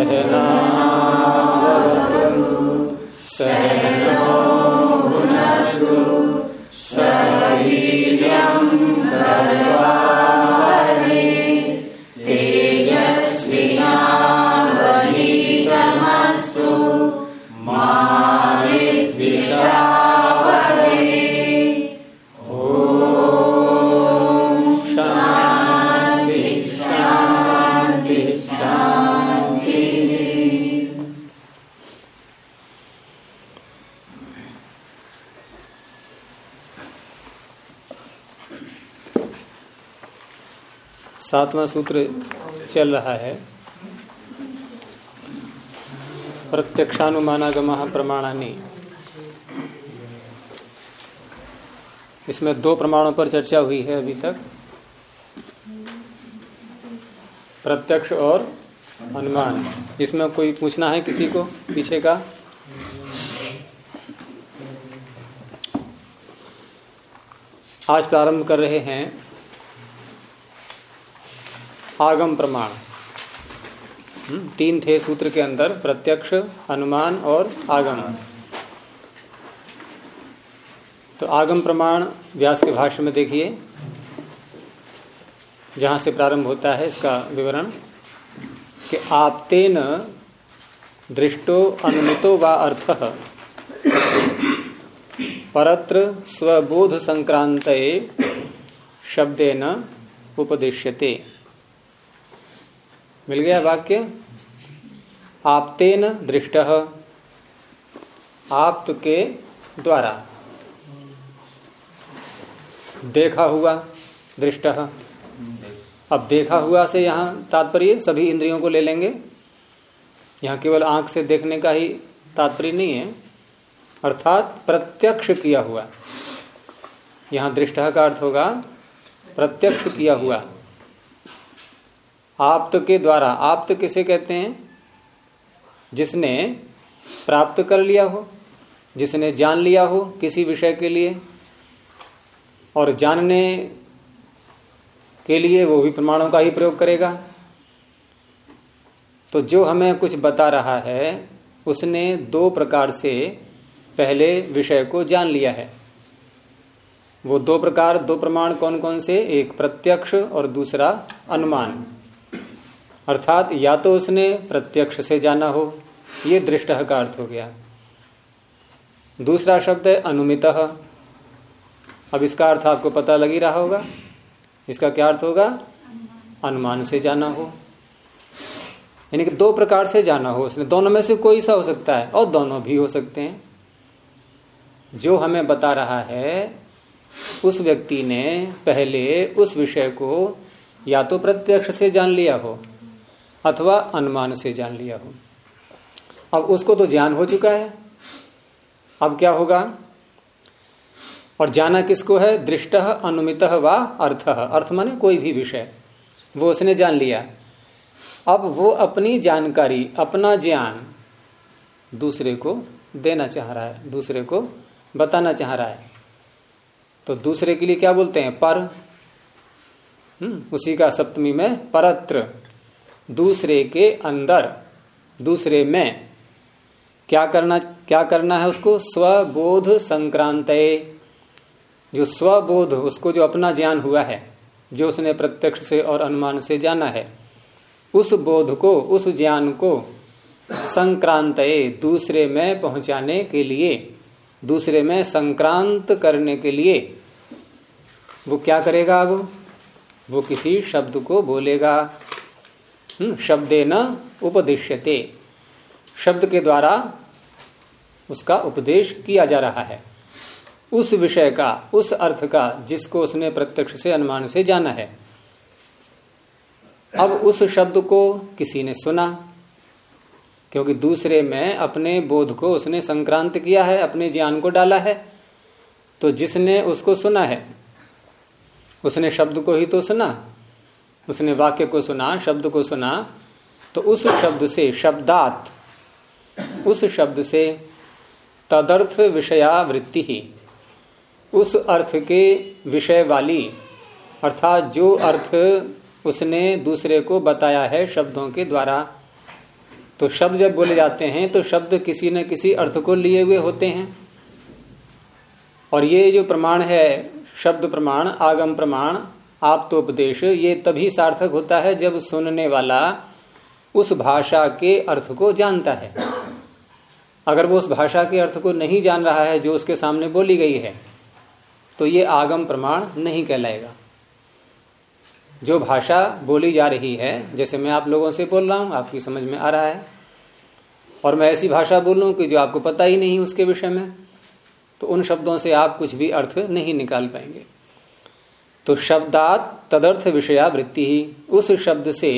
सहनावतु सातवां सूत्र चल रहा है। प्रत्यक्षानुमानागम प्रमाणानी। इसमें दो प्रमाणों पर चर्चा हुई है अभी तक। प्रत्यक्ष और अनुमान। इसमें कोई पूछना है किसी को पीछे का? आज प्रारंभ कर रहे हैं आगम प्रमाण। हम्म, तीन थे सूत्र के अंदर प्रत्यक्ष अनुमान और आगम। तो आगम प्रमाण व्यास के भाष्य में देखिए जहाँ से प्रारंभ होता है इसका विवरण कि आपतेन दृष्टो अनुमितो व अर्थ। परत्र स्वबोध संक्रांत शब्देन उपदिश्यते। मिल गया वाक्य? आपतेन दृष्ट। आप के द्वारा। देखा हुआ दृष्ट। अब देखा हुआ से यहाँ तात्पर्य, सभी इंद्रियों को ले लेंगे। यहाँ केवल आँख से देखने का ही तात्पर्य नहीं है। अर्थात प्रत्यक्ष किया हुआ। यहाँ दृष्ट का अर्थ होगा प्रत्यक्ष किया हुआ। आप्त के द्वारा, आप्त किसे कहते हैं? जिसने प्राप्त कर लिया हो, जिसने जान लिया हो किसी विषय के लिए, और जानने के लिए वो भी प्रमाणों का ही प्रयोग करेगा। तो जो हमें कुछ बता रहा है, उसने दो प्रकार से पहले विषय को जान लिया है। वो दो प्रकार, दो प्रमाण कौन कौन से? एक प्रत्यक्ष और दूसरा अनुमान। अर्थात या तो उसने प्रत्यक्ष से जाना हो, ये दृष्ट का अर्थ हो गया। दूसरा शब्द है अनुमित। अब इसका अर्थ आपको पता लग ही रहा होगा। इसका क्या अर्थ होगा? अनुमान से जाना हो। यानी कि दो प्रकार से जाना हो उसने। दोनों में से कोई सा हो सकता है और दोनों भी हो सकते हैं। जो हमें बता रहा है, उस व्यक्ति ने पहले उस विषय को या तो प्रत्यक्ष से जान लिया हो अथवा अनुमान से जान लिया हो। अब उसको तो ज्ञान हो चुका है। अब क्या होगा? और जाना किसको है? दृष्ट, अनुमित व अर्थ। अर्थ माने कोई भी विषय। वो उसने जान लिया। अब वो अपनी जानकारी, अपना ज्ञान दूसरे को देना चाह रहा है, दूसरे को बताना चाह रहा है। तो दूसरे के लिए क्या बोलते हैं? पर। हम्म उसी का सप्तमी में परत्र। दूसरे के अंदर, दूसरे में। क्या करना क्या करना है उसको? स्वबोध संक्रांत। जो स्वबोध, उसको जो अपना ज्ञान हुआ है, जो उसने प्रत्यक्ष से और अनुमान से जाना है, उस बोध को, उस ज्ञान को संक्रांत, दूसरे में पहुँचाने के लिए, दूसरे में संक्रांत करने के लिए, वो क्या करेगा अब? वो किसी शब्द को बोलेगा। शब्दे न उपदिश्यते। शब्द के द्वारा उसका उपदेश किया जा रहा है। उस विषय का, उस अर्थ का, जिसको उसने प्रत्यक्ष से, अनुमान से जाना है। अब उस शब्द को किसी ने सुना, क्योंकि दूसरे में अपने बोध को उसने संक्रांत किया है, अपने ज्ञान को डाला है तो जिसने उसको सुना है, उसने शब्द को ही तो सुना। उसने वाक्य को सुना, शब्द को सुना तो उस शब्द से, शब्दात, उस शब्द से तदर्थ विषया वृत्ति ही। उस अर्थ के विषय वाली, अर्थात जो अर्थ उसने दूसरे को बताया है शब्दों के द्वारा तो शब्द जब बोले जाते हैं तो शब्द किसी न किसी अर्थ को लिए हुए होते हैं। और ये जो प्रमाण है, शब्द प्रमाण, आगम प्रमाण आप तो उपदेश ये तभी सार्थक होता है जब सुनने वाला उस भाषा के अर्थ को जानता है। अगर वो उस भाषा के अर्थ को नहीं जान रहा है जो उसके सामने बोली गई है तो ये आगम प्रमाण नहीं कहलाएगा। जो भाषा बोली जा रही है, जैसे मैं आप लोगों से बोल रहा हूँ, आपकी समझ में आ रहा है, और मैं ऐसी भाषा बोलूँ कि जो आपको पता ही नहीं उसके विषय में तो उन शब्दों से आप कुछ भी अर्थ नहीं निकाल पाएँगे। तो शब्दात तदर्थ विषया वृत्ति ही। उस शब्द से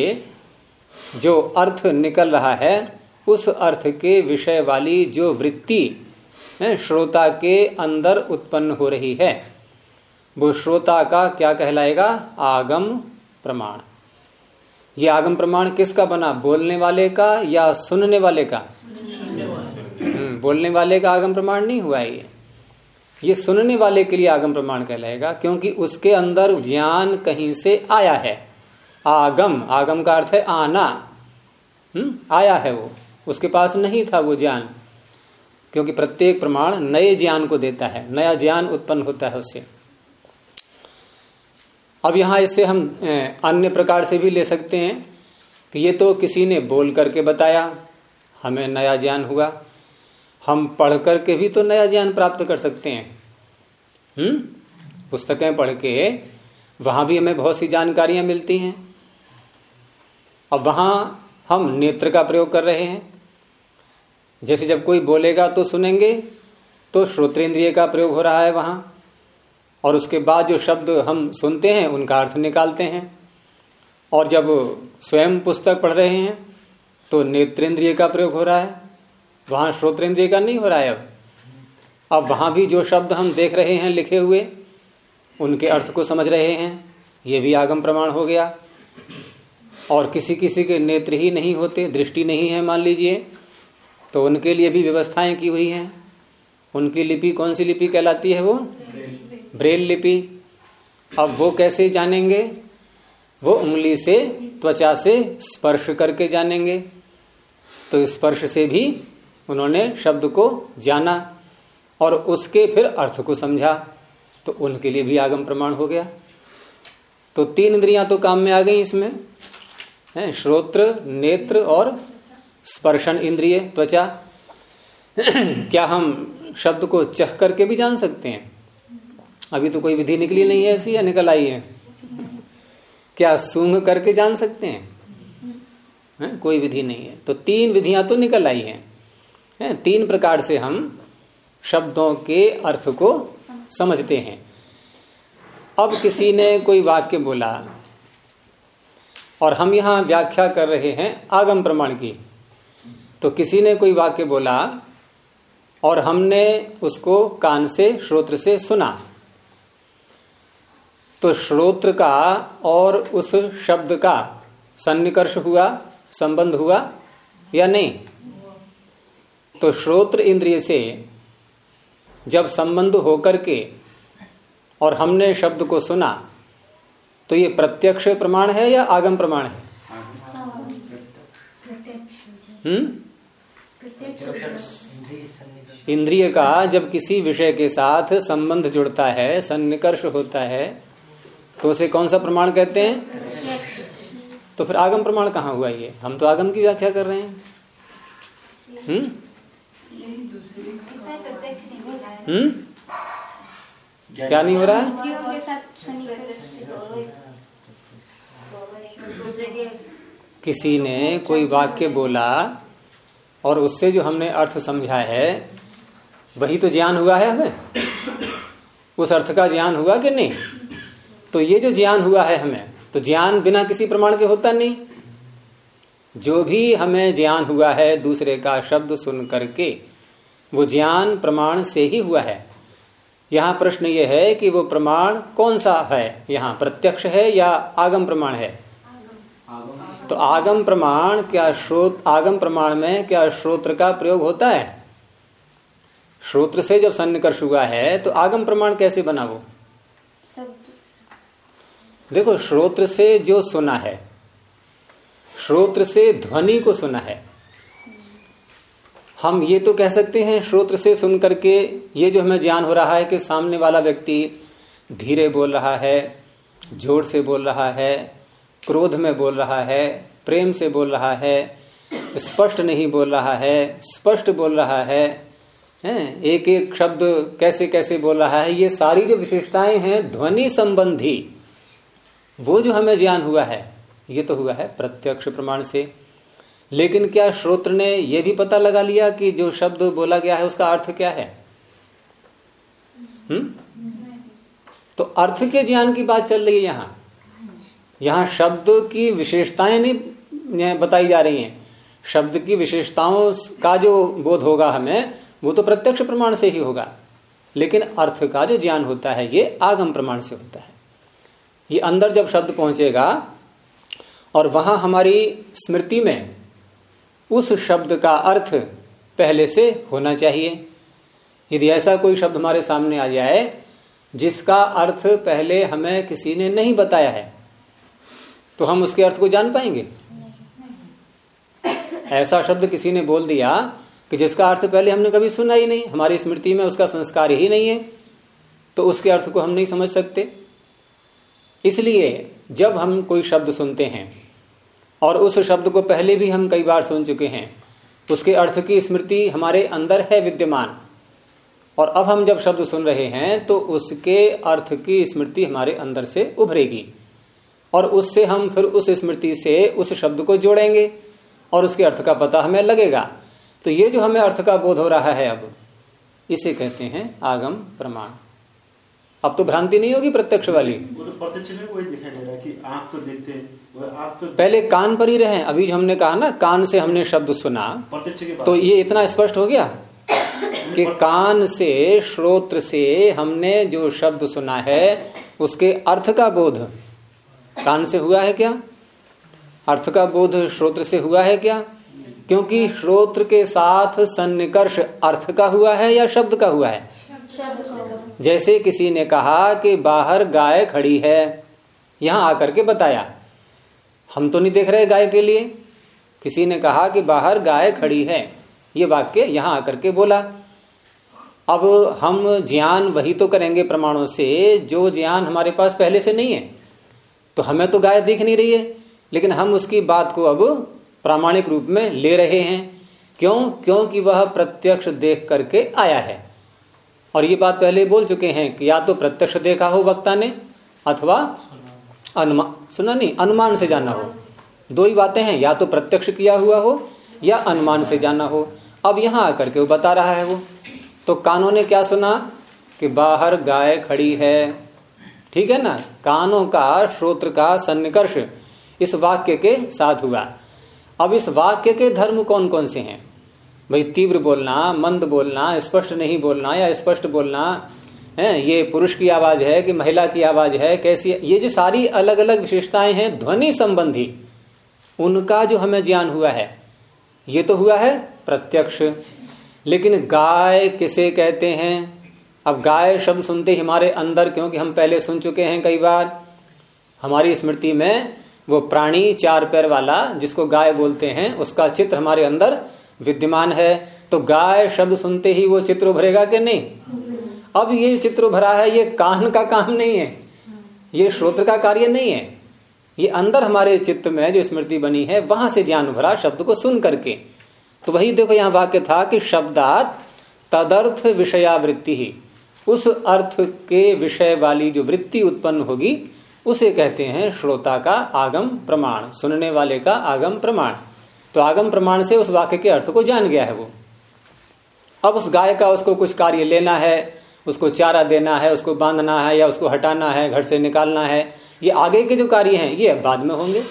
जो अर्थ निकल रहा है उस अर्थ के विषय वाली जो वृत्ति श्रोता के अंदर उत्पन्न हो रही है वो श्रोता का क्या कहलाएगा? आगम प्रमाण। ये आगम प्रमाण किसका बना? बोलने वाले का या सुनने वाले का? हम्म, बोलने वाले का आगम प्रमाण नहीं हुआ ये। ये सुनने वाले के लिए आगम प्रमाण कहलाएगा, क्योंकि उसके अंदर ज्ञान कहीं से आया है। आगम आगम का अर्थ है आना। हम्म आया है वो। उसके पास नहीं था वो ज्ञान, क्योंकि प्रत्येक प्रमाण नए ज्ञान को देता है, नया ज्ञान उत्पन्न होता है उससे। अब यहाँ इससे हम अन्य प्रकार से भी ले सकते हैं, कि ये तो किसी ने बोल करके बताया, हमें नया ज्ञान हुआ हम पढ़ करके भी तो नया ज्ञान प्राप्त कर सकते हैं। हम्म? पुस्तकें पढ़ के वहाँ भी हमें बहुत सी जानकारियाँ मिलती हैं। अब वहाँ हम नेत्र का प्रयोग कर रहे हैं। जैसे जब कोई बोलेगा तो सुनेंगे तो श्रोतेंद्रिय का प्रयोग हो रहा है वहाँ। और उसके बाद जो शब्द हम सुनते हैं, उनका अर्थ निकालते हैं। और जब स्वयं पुस्तक पढ़ रहे हैं तो नेत्रेंद्रिय का प्रयोग हो रहा है। वहाँ श्रोतेंद्रिय का नहीं हो रहा है अब। अब वहाँ भी जो शब्द हम देख रहे हैं, लिखे हुए, उनके अर्थ को समझ रहे हैं, ये भी आगम प्रमाण हो गया। और किसी किसी के नेत्र ही नहीं होते, दृष्टि नहीं है, मान लीजिए तो उनके लिए भी व्यवस्थाएँ की हुई हैं। उनकी लिपि कौन सी लिपि कहलाती है वो? ब्रेल लिपि। अब वो कैसे जानेंगे? वो उंगली से, त्वचा से स्पर्श करके जानेंगे। तो स्पर्श से भी उन्होंने शब्द को जाना और उसके फिर अर्थ को समझा तो उनके लिए भी आगम प्रमाण हो गया। तो तीन इंद्रियाँ तो काम में आ गई इसमें। है, श्रोत्र, नेत्र और स्पर्शन इंद्रिय त्वचा। क्या हम शब्द को चह करके भी जान सकते हैं? अभी तो कोई विधि निकली नहीं है ऐसी, या निकल आई है? क्या सूंघ करके जान सकते हैं? है? कोई विधि नहीं है। तो तीन विधियाँ तो निकल आई हैं। है? तीन प्रकार से हम शब्दों के अर्थ को समझते हैं अब किसी ने कोई वाक्य बोला और हम यहाँ व्याख्या कर रहे हैं आगम प्रमाण की तो किसी ने कोई वाक्य बोला और हमने उसको कान से, श्रोत्र से सुना तो श्रोत्र का और उस शब्द का सन्निकर्ष हुआ, संबंध हुआ या नहीं तो श्रोत्र इंद्रिय से जब संबंध होकर के और हमने शब्द को सुना तो ये प्रत्यक्ष प्रमाण है या आगम प्रमाण है? हम्म? इंद्रिय का जब किसी विषय के साथ संबंध जुड़ता है, सन्निकर्ष होता है तो उसे कौन सा प्रमाण कहते हैं? तो फिर आगम प्रमाण कहाँ हुआ ये? हम तो आगम की व्याख्या कर रहे हैं। हम्म? हम्म? क्या नहीं हो रहा? किसी ने कोई वाक्य बोला और उससे जो हमने अर्थ समझा है, वही तो ज्ञान हुआ है हमें? उस अर्थ का ज्ञान हुआ कि नहीं? तो ये जो ज्ञान हुआ है हमें तो ज्ञान बिना किसी प्रमाण के होता नहीं। जो भी हमें ज्ञान हुआ है, दूसरे का शब्द सुन करके वो ज्ञान प्रमाण से ही हुआ है। यहाँ प्रश्न ये है कि वो प्रमाण कौन सा है? यहाँ प्रत्यक्ष है या आगम प्रमाण है? तो आगम प्रमाण क्या श्रोत आगम प्रमाण में क्या श्रोत्र का प्रयोग होता है? श्रोत्र से जब सन्निकर्ष हुआ है तो आगम प्रमाण कैसे बना वो? देखो श्रोत्र से जो सुना है श्रोत्र से ध्वनि को सुना है हम ये तो कह सकते हैं श्रोत्र से सुन करके ये जो हमें ज्ञान हो रहा है कि सामने वाला व्यक्ति धीरे बोल रहा है, ज़ोर से बोल रहा है, क्रोध में बोल रहा है, प्रेम से बोल रहा है, स्पष्ट नहीं बोल रहा है, स्पष्ट बोल रहा है एक एक शब्द कैसे कैसे बोल रहा है? ये सारी जो विशेषताएँ हैं, ध्वनि संबंधी, वो जो हमें ज्ञान हुआ है, ये तो हुआ है प्रत्यक्ष प्रमाण से। लेकिन क्या श्रोत्र ने यह भी पता लगा लिया कि जो शब्द बोला गया है उसका अर्थ क्या है? हम्म? तो अर्थ के ज्ञान की बात चल रही है यहाँ। यहाँ शब्द की विशेषताएँ नहीं बताई जा रही हैं। शब्द की विशेषताओं का जो बोध होगा हमें, वो तो प्रत्यक्ष प्रमाण से ही होगा। लेकिन अर्थ का जो ज्ञान होता है, ये आगम प्रमाण से होता है। ये अंदर जब शब्द पहुंचेगा, और वहाँ हमारी स्मृति में उस शब्द का अर्थ पहले से होना चाहिए। यदि ऐसा कोई शब्द हमारे सामने आ जाए, जिसका अर्थ पहले हमें किसी ने नहीं बताया है तो हम उसके अर्थ को जान पाएँगे? ऐसा शब्द किसी ने बोल दिया कि जिसका अर्थ पहले हमने कभी सुना ही नहीं, हमारी स्मृति में उसका संस्कार ही नहीं है तो उसके अर्थ को हम नहीं समझ सकते। इसलिए जब हम कोई शब्द सुनते हैं और उस शब्द को पहले भी हम कई बार सुन चुके हैं। उसके अर्थ की स्मृति हमारे अंदर है विद्यमान। और अब हम जब शब्द सुन रहे हैं तो उसके अर्थ की स्मृति हमारे अंदर से उभरेगी। और उससे हम फिर उस स्मृति से उस शब्द को जोड़ेंगे, और उसके अर्थ का पता हमें लगेगा। तो ये जो हमें अर्थ का बोध हो रहा है अब, इसे कहते हैं आगम प्रमाण। अब तो भ्रांति नहीं होगी प्रत्यक्ष वाली? तो प्रत्यक्ष में वही दिखाई दे रहा है कि आँख तो देखते हैं। पहले कान पर ही रहे। अभी जो हमने कहा ना, कान से हमने शब्द सुना तो ये इतना स्पष्ट हो गया? कि कान से, श्रोत्र से हमने जो शब्द सुना है, उसके अर्थ का बोध। कान से हुआ है क्या? अर्थ का बोध श्रोत्र से हुआ है क्या? क्योंकि श्रोत्र के साथ सन्निकर्ष अर्थ का हुआ है या शब्द का हुआ है? जैसे किसी ने कहा कि बाहर गाय खड़ी है, यहाँ आकर के बताया। हम तो नहीं देख रहे गाय के लिए। किसी ने कहा कि बाहर गाय खड़ी है। ये वाक्य यहाँ आकर के बोला। अब हम ज्ञान वही तो करेंगे प्रमाणों से, जो ज्ञान हमारे पास पहले से नहीं है। तो हमें तो गाय दिख नहीं रही है। लेकिन हम उसकी बात को अब प्रामाणिक रूप में ले रहे हैं। क्यों? क्योंकि वह प्रत्यक्ष देख करके आया है। और ये बात पहले बोल चुके हैं कि या तो प्रत्यक्ष देखा हो वक्ता ने, अथवा अनुमान सुना नहीं, अनुमान से जाना हो। दो ही बातें हैं, या तो प्रत्यक्ष किया हुआ हो, या अनुमान से जाना हो। अब यहाँ आकर के वो बता रहा है वो। तो कानों ने क्या सुना? कि बाहर गाय खड़ी है। ठीक है ना? कानों का श्रोत्र का सन्निकर्ष इस वाक्य के साथ हुआ। अब इस वाक्य के धर्म कौन कौन से हैं? भाई तीव्र बोलना, मंद बोलना, स्पष्ट नहीं बोलना, या स्पष्ट बोलना है, ये पुरुष की आवाज़ है कि महिला की आवाज़ है, कैसी ये जो सारी अलग अलग विशेषताएँ हैं, ध्वनि संबंधी, उनका जो हमें ज्ञान हुआ है, ये तो हुआ है प्रत्यक्ष। लेकिन गाय किसे कहते हैं? अब गाय शब्द सुनते ही हमारे अंदर, क्योंकि हम पहले सुन चुके हैं कई बार, हमारी स्मृति में वो प्राणी चार पैर वाला, जिसको गाय बोलते हैं, उसका चित्र हमारे अंदर विद्यमान है। तो गाय शब्द सुनते ही वो चित्र उभरेगा कि नहीं? अब ये चित्र भरा है, ये कान का काम नहीं है। ये श्रोत्र का कार्य नहीं है। ये अंदर हमारे चित्त में जो स्मृति बनी है, वहाँ से ज्ञान भरा शब्द को सुन करके। तो वही देखो यहाँ वाक्य था कि शब्दात तदर्थ विषयावृत्ति ही। उस अर्थ के विषय वाली जो वृत्ति उत्पन्न होगी, उसे कहते हैं श्रोता का आगम प्रमाण, सुनने वाले का आगम प्रमाण। तो आगम प्रमाण से उस वाक्य के अर्थ को जान गया है वो। अब उस गाय का उसको कुछ कार्य लेना है उसको चारा देना है, उसको बांधना है या उसको हटाना है, घर से निकालना है, ये आगे के जो कार्य हैं, ये बाद में होंगे।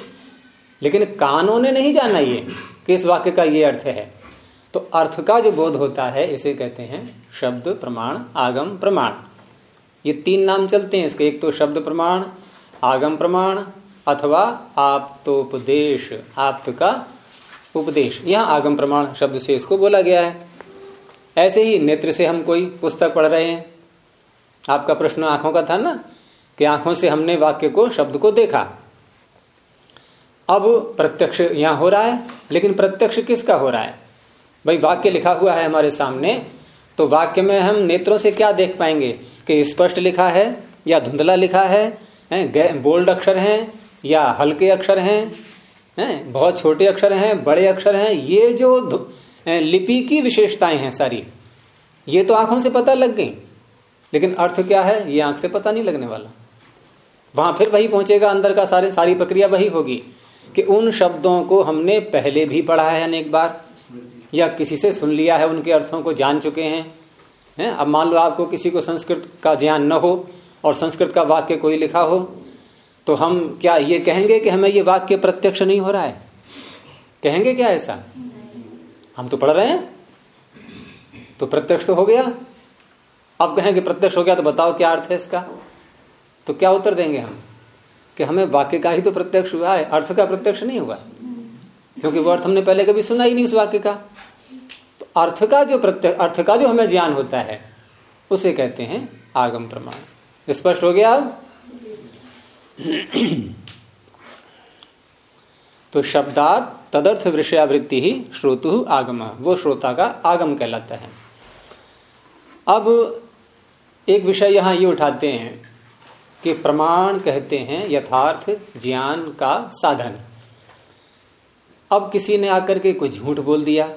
लेकिन कानों ने नहीं जाना ये, कि इस वाक्य का ये अर्थ है। तो अर्थ का जो बोध होता है, इसे कहते हैं शब्द प्रमाण, आगम प्रमाण। ये तीन नाम चलते हैं इसके। एक तो शब्द प्रमाण, आगम प्रमाण, अथवा आप्तोपदेश, आप्त का उपदेश। यहाँ आगम प्रमाण शब्द से इसको बोला गया है। ऐसे ही नेत्र से हम कोई पुस्तक पढ़ रहे हैं। आपका प्रश्न आँखों का था ना? कि आँखों से हमने वाक्य को शब्द को देखा। अब प्रत्यक्ष यहाँ हो रहा है लेकिन प्रत्यक्ष किसका हो रहा है? भाई वाक्य लिखा हुआ है हमारे सामने तो वाक्य में हम नेत्रों से क्या देख पाएँगे? कि स्पष्ट लिखा है या धुंधला लिखा है, बोल्ड अक्षर हैं या हल्के अक्षर हैं हैं? बहुत छोटे अक्षर हैं बड़े अक्षर हैं ये जो लिपि की विशेषताएँ हैं सारी। ये तो आँखों से पता लग गई, लेकिन अर्थ क्या है, ये आँख से पता नहीं लगने वाला। वहाँ फिर वही पहुंचेगा, अंदर का सारे, सारी प्रक्रिया वही होगी कि उन शब्दों को हमने पहले भी पढ़ा है अनेक बार, या किसी से सुन लिया है, उनके अर्थों को जान चुके हैं। हैं, अब मान लो आपको किसी को संस्कृत का ज्ञान न हो, और संस्कृत का वाक्य कोई लिखा हो तो हम क्या ये कहेंगे कि हमें ये वाक्य प्रत्यक्ष नहीं हो रहा है? कहेंगे क्या ऐसा? हम तो पढ़ रहे हैं। तो प्रत्यक्ष तो हो गया। अब कहेंगे प्रत्यक्ष हो गया तो बताओ क्या अर्थ है इसका। तो क्या उत्तर देंगे हम? कि हमें वाक्य का ही तो प्रत्यक्ष हुआ है, अर्थ का प्रत्यक्ष नहीं हुआ क्योंकि वो अर्थ हमने पहले कभी सुना ही नहीं उस वाक्य का। तो अर्थ का जो प्रत्यक्ष, अर्थ का जो हमें ज्ञान होता है, उसे कहते हैं आगम प्रमाण। स्पष्ट हो गया अब? तो शब्दात तदर्थ विषयावृत्ति ही श्रोतु आगम। वो श्रोता का आगम कहलाता है। अब एक विषय यहाँ ये उठाते हैं कि प्रमाण कहते हैं यथार्थ ज्ञान का साधन। अब किसी ने आकर के कोई झूठ बोल दिया,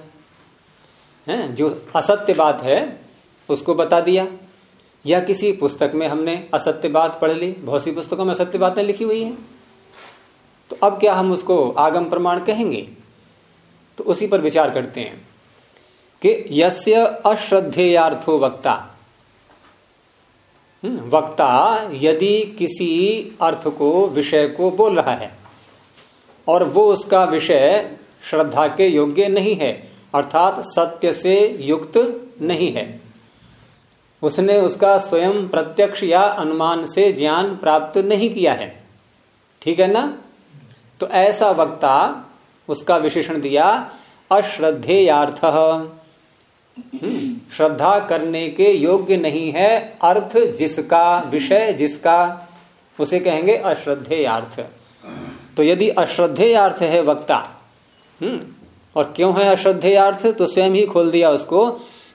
है, जो असत्य बात है, उसको बता दिया, या किसी पुस्तक में हमने असत्य बात पढ़ ली, बहुत सी पुस्तकों में असत्य बातें लिखी हुई हैं। तो अब क्या हम उसको आगम प्रमाण कहेंगे? तो उसी पर विचार करते हैं कि यस्य अश्रद्धेयार्थो वक्ता। हम्म, वक्ता यदि किसी अर्थ को विषय को बोल रहा है और वो उसका विषय श्रद्धा के योग्य नहीं है अर्थात सत्य से युक्त नहीं है उसने उसका स्वयं प्रत्यक्ष या अनुमान से ज्ञान प्राप्त नहीं किया है। ठीक है ना? तो ऐसा वक्ता उसका विशेषण दिया अश्रद्धेयार्थ। हम्म, श्रद्धा करने के योग्य नहीं है अर्थ जिसका विषय जिसका उसे कहेंगे अश्रद्धेयार्थ। तो यदि अश्रद्धेयार्थ है वक्ता हम्म और क्यों है अश्रद्धेयार्थ? तो स्वयं ही खोल दिया उसको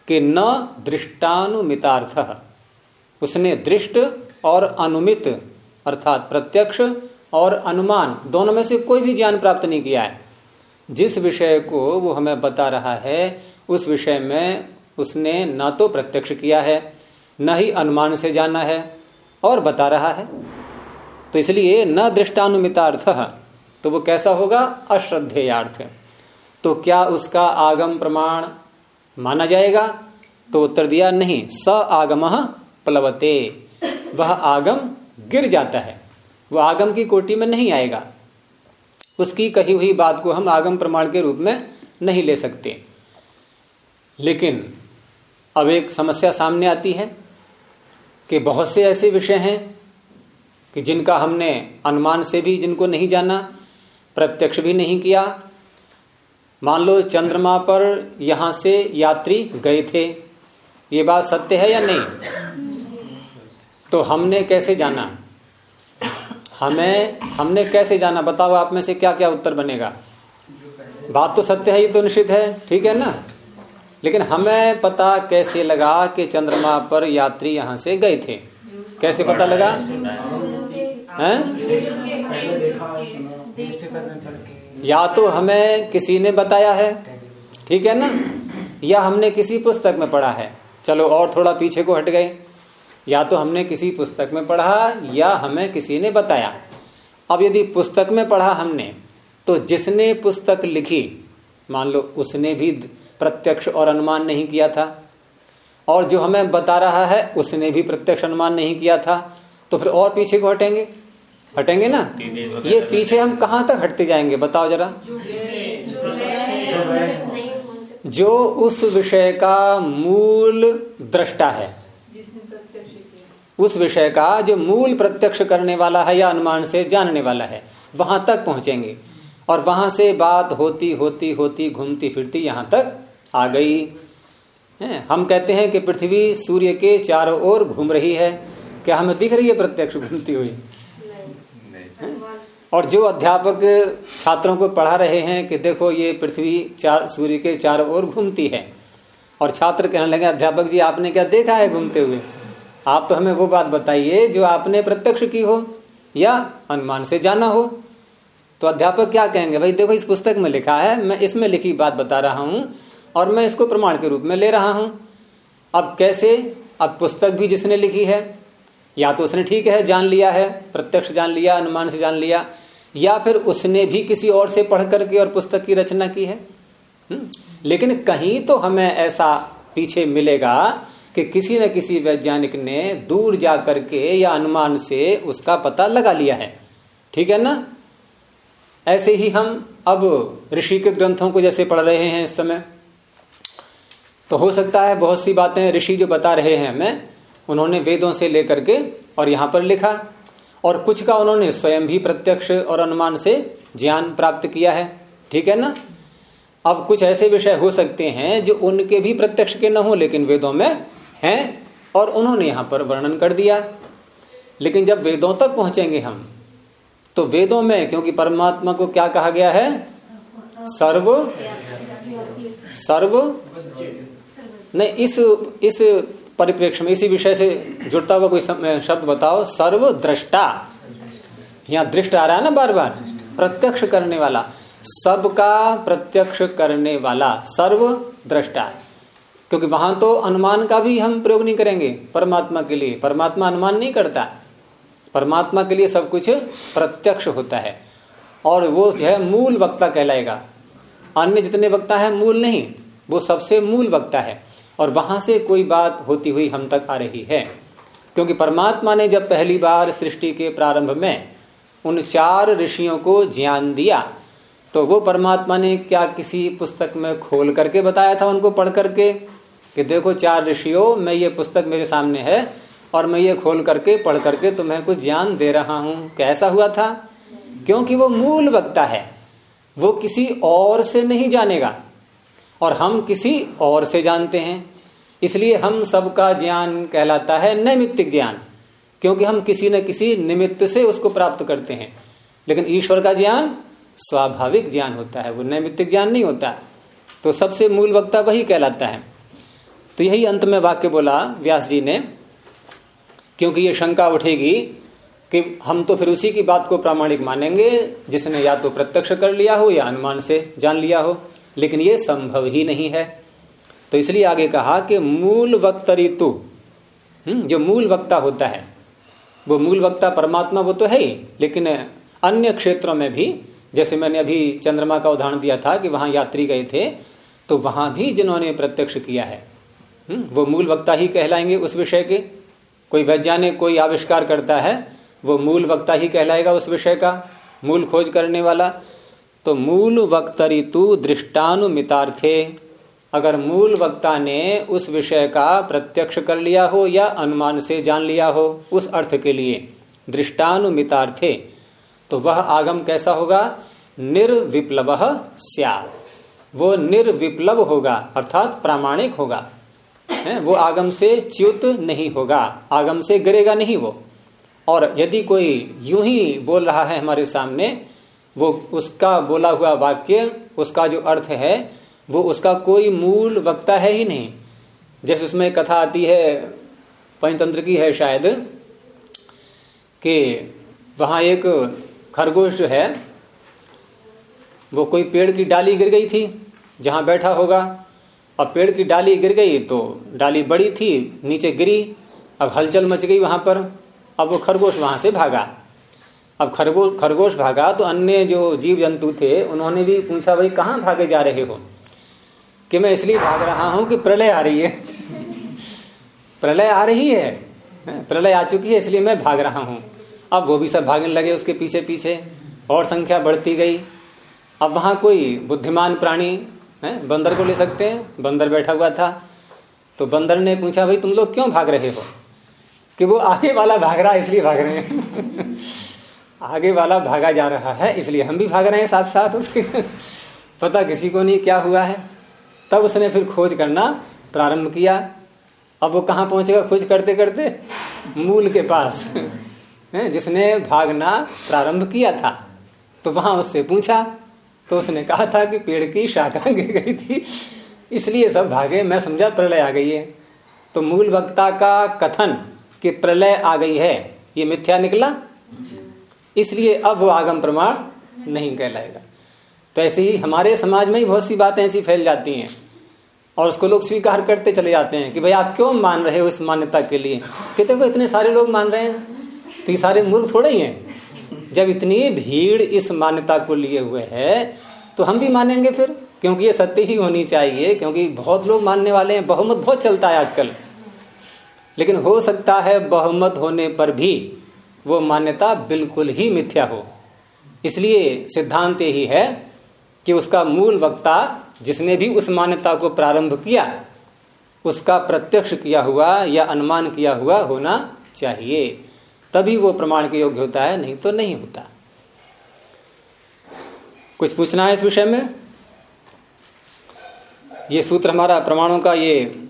कि न दृष्टानुमितार्थ। उसने दृष्ट और अनुमित अर्थात प्रत्यक्ष और अनुमान, दोनों में से कोई भी ज्ञान प्राप्त नहीं किया है। जिस विषय को वो हमें बता रहा है, उस विषय में उसने न तो प्रत्यक्ष किया है, न ही अनुमान से जाना है और बता रहा है। तो इसलिए न दृष्टानुमितार्थ तो वो कैसा होगा? अश्रद्धेयार्थ। तो क्या उसका आगम प्रमाण माना जाएगा? तो उत्तर दिया नहीं। स आगम प्लवते। वह आगम गिर जाता है। वह आगम की कोटि में नहीं आएगा। उसकी कही हुई बात को हम आगम प्रमाण के रूप में नहीं ले सकते। लेकिन अब एक समस्या सामने आती है कि बहुत से ऐसे विषय हैं कि जिनका हमने अनुमान से भी जिनको नहीं जाना, प्रत्यक्ष भी नहीं किया। मान लो चंद्रमा पर यहाँ से यात्री गए थे। ये बात सत्य है या नहीं? तो हमने कैसे जाना? हमें, हमने कैसे जाना? बताओ आप में से क्या क्या उत्तर बनेगा? बात तो सत्य है, ये तो निश्चित है, ठीक है ना? लेकिन हमें पता कैसे लगा कि चंद्रमा पर यात्री यहाँ से गए थे? कैसे पता लगा? हैं? या तो हमें किसी ने बताया है, ठीक है ना? या हमने किसी पुस्तक में पढ़ा है? चलो और थोड़ा पीछे को हट गए। या तो हमने किसी पुस्तक में पढ़ा या हमें किसी ने बताया। अब यदि पुस्तक में पढ़ा हमने तो जिसने पुस्तक लिखी, मान लो उसने भी प्रत्यक्ष और अनुमान नहीं किया था, और जो हमें बता रहा है उसने भी प्रत्यक्ष अनुमान नहीं किया था तो फिर और पीछे को हटेंगे? हटेंगे ना? ये पीछे हम कहाँ तक हटते जाएँगे, बताओ जरा। जो उस विषय का मूल दृष्टा है उस विषय का जो मूल प्रत्यक्ष करने वाला है या अनुमान से जानने वाला है वहाँ तक पहुँचेंगे। और वहाँ से बात होती होती होती घूमती फिरती यहाँ तक आ गई। है हम कहते हैं कि पृथ्वी सूर्य के चारों ओर घूम रही है। क्या हमें दिख रही है प्रत्यक्ष घूमती हुई? और जो अध्यापक छात्रों को पढ़ा रहे हैं कि देखो ये पृथ्वी चार सूर्य के चारों ओर घूमती है। और छात्र कहने लगे अध्यापक जी आपने क्या देखा है घूमते हुए? आप तो हमें वो बात बताइए जो आपने प्रत्यक्ष की हो या अनुमान से जाना हो। तो अध्यापक क्या कहेंगे, भाई देखो इस पुस्तक में लिखा है, मैं इसमें लिखी बात बता रहा हूँ और मैं इसको प्रमाण के रूप में ले रहा हूँ। अब कैसे? अब पुस्तक भी जिसने लिखी है, या तो उसने ठीक है, जान लिया है, प्रत्यक्ष जान लिया, अनुमान से जान लिया, या फिर उसने भी किसी और से पढ़ करके और पुस्तक की रचना की है। हम्म? लेकिन कहीं तो हमें ऐसा पीछे मिलेगा कि किसी न किसी वैज्ञानिक ने दूर जा करके या अनुमान से उसका पता लगा लिया है। ठीक है ना? ऐसे ही हम अब ऋषि के ग्रंथों को जैसे पढ़ रहे हैं इस समय। तो हो सकता है बहुत सी बातें ऋषि जो बता रहे हैं हमें, उन्होंने वेदों से लेकर के और यहाँ पर लिखा। और कुछ का उन्होंने स्वयं भी प्रत्यक्ष और अनुमान से ज्ञान प्राप्त किया है। ठीक है ना? अब कुछ ऐसे विषय हो सकते हैं जो उनके भी प्रत्यक्ष के न हो, लेकिन वेदों में हैं और उन्होंने यहाँ पर वर्णन कर दिया। लेकिन जब वेदों तक पहुँचेंगे हम तो वेदों में, क्योंकि परमात्मा को क्या कहा गया है? सर्व सर्व, नहीं, इस इस परिप्रेक्ष्य में, इसी विषय से जुड़ता हुआ कोई शब्द बताओ। सर्व दृष्टा। यहाँ दृष्ट आ रहा है ना बार बार प्रत्यक्ष करने वाला। सबका प्रत्यक्ष करने वाला। सर्व दृष्टा। क्योंकि वहाँ तो अनुमान का भी हम प्रयोग नहीं करेंगे परमात्मा के लिए। परमात्मा अनुमान नहीं करता। परमात्मा के लिए सब कुछ प्रत्यक्ष होता है। और वो जो है मूल वक्ता कहलाएगा। अन्य जितने वक्ता है, मूल नहीं, वो सबसे मूल वक्ता है। और वहाँ से कोई बात होती हुई हम तक आ रही है। क्योंकि परमात्मा ने जब पहली बार सृष्टि के प्रारंभ में उन चार ऋषियों को ज्ञान दिया तो वो परमात्मा ने क्या किसी पुस्तक में खोल करके बताया था उनको पढ़ करके? कि देखो चार ऋषियों, में ये पुस्तक मेरे सामने है और मैं ये खोल करके, पढ़ करके तुम्हें कुछ ज्ञान दे रहा हूँ। कैसा हुआ था? क्योंकि वो मूल वक्ता है। वो किसी और से नहीं जानेगा और हम किसी और से जानते हैं। इसलिए हम सबका ज्ञान कहलाता है नैमित्तिक ज्ञान, क्योंकि हम किसी न किसी निमित्त से उसको प्राप्त करते हैं। लेकिन ईश्वर का ज्ञान स्वाभाविक ज्ञान होता है, वो नैमित्तिक ज्ञान नहीं होता। तो सबसे मूल वक्ता वही कहलाता है। तो यही अंत में वाक्य बोला व्यास जी ने क्योंकि ये शंका उठेगी कि हम तो फिर उसी की बात को प्रामाणिक मानेंगे जिसने या तो प्रत्यक्ष कर लिया हो या अनुमान से जान लिया हो लेकिन ये संभव ही नहीं है। तो इसलिए आगे कहा कि मूल वक्त ऋतु हम्म, जो मूल वक्ता होता है वो मूल वक्ता परमात्मा वो तो है ही लेकिन अन्य क्षेत्रों में भी जैसे मैंने अभी चंद्रमा का उदाहरण दिया था कि वहाँ यात्री गए थे तो वहाँ भी जिन्होंने प्रत्यक्ष किया है वो मूल वक्ता ही कहलाएँगे उस विषय के। कोई वैज्ञानिक, कोई आविष्कार करता है, वो मूल वक्ता ही कहलाएगा उस विषय का, मूल खोज करने वाला। तो मूल वक्तरितु दृष्टानुमितार्थे। अगर मूल वक्ता ने उस विषय का प्रत्यक्ष कर लिया हो या अनुमान से जान लिया हो, उस अर्थ के लिए दृष्टानुमितार्थे तो वह आगम कैसा होगा? निर्विप्लव वो निर्विप्लव होगा, अर्थात प्रामाणिक होगा। है, वो आगम से च्युत नहीं होगा, आगम से गिरेगा नहीं वो। और यदि कोई यूँ ही बोल रहा है हमारे सामने, वो उसका बोला हुआ वाक्य, उसका जो अर्थ है, वो उसका कोई मूल वक्ता है ही नहीं। जैसे उसमें कथा आती है पंचतंत्र की है शायद, कि वहाँ एक खरगोश जो है, वो कोई पेड़ की डाली गिर गई थी, जहाँ बैठा होगा अब पेड़ की डाली गिर गई तो डाली बड़ी थी, नीचे गिरी, अब हलचल मच गई वहाँ पर। अब वो खरगोश वहाँ से भागा। अब खरगोश खरगोश भागा तो अन्य जो जीव जंतु थे, उन्होंने भी पूछा, भाई, कहाँ भागे जा रहे हो? कि मैं इसलिए भाग रहा हूँ कि प्रलय आ रही है। प्रलय आ रही है। प्रलय आ चुकी है, इसलिए मैं भाग रहा हूँ। अब वो भी सब भागने लगे उसके पीछे पीछे और संख्या बढ़ती गई। अब वहाँ कोई बुद्धिमान प्राणी है? बंदर को ले सकते हैं? बंदर बैठा हुआ था। तो बंदर ने पूछा, भाई, तुम लोग क्यों भाग रहे हो? कि वो आगे वाला भाग रहा है, इसलिए भाग रहे हैं। आगे वाला भागा जा रहा है, इसलिए हम भी भाग रहे हैं साथ साथ उसके। पता किसी को नहीं क्या हुआ है। तब उसने फिर खोज करना प्रारंभ किया। अब वो कहा पहुंचेगा? खोज करते करते मूल के पास। जिसने भागना प्रारंभ किया था। तो वहाँ उससे पूछा तो उसने कहा था कि पेड़ की शाखा गिर गई थी। इसलिए सब भागे, मैं समझा प्रलय आ गई है। तो मूल वक्ता का कथन कि प्रलय आ गई है, ये मिथ्या निकला? इसलिए अब वो आगम प्रमाण नहीं कहलाएगा। तो ऐसे ही हमारे समाज में ही बहुत सी बातें ऐसी फैल जाती हैं और उसको लोग स्वीकार करते चले जाते हैं कि भाई आप क्यों मान रहे हो इस मान्यता के लिए? कहते हो इतने सारे लोग मान रहे हैं तो ये सारे मूर्ख थोड़े ही हैं। जब इतनी भीड़ इस मान्यता को लिए हुए है तो हम भी मानेंगे फिर, क्योंकि ये सत्य ही होनी चाहिए, क्योंकि बहुत लोग मानने वाले हैं, बहुमत बहुत चलता है आजकल। लेकिन हो सकता है बहुमत होने पर भी वो मान्यता बिल्कुल ही मिथ्या हो। इसलिए सिद्धांत यही है कि उसका मूल वक्ता जिसने भी उस मान्यता को प्रारंभ किया, उसका प्रत्यक्ष किया हुआ या अनुमान किया हुआ होना चाहिए। तभी वो प्रमाण के योग्य होता है, नहीं तो नहीं होता। कुछ पूछना है इस विषय में? ये सूत्र हमारा प्रमाणों का ये,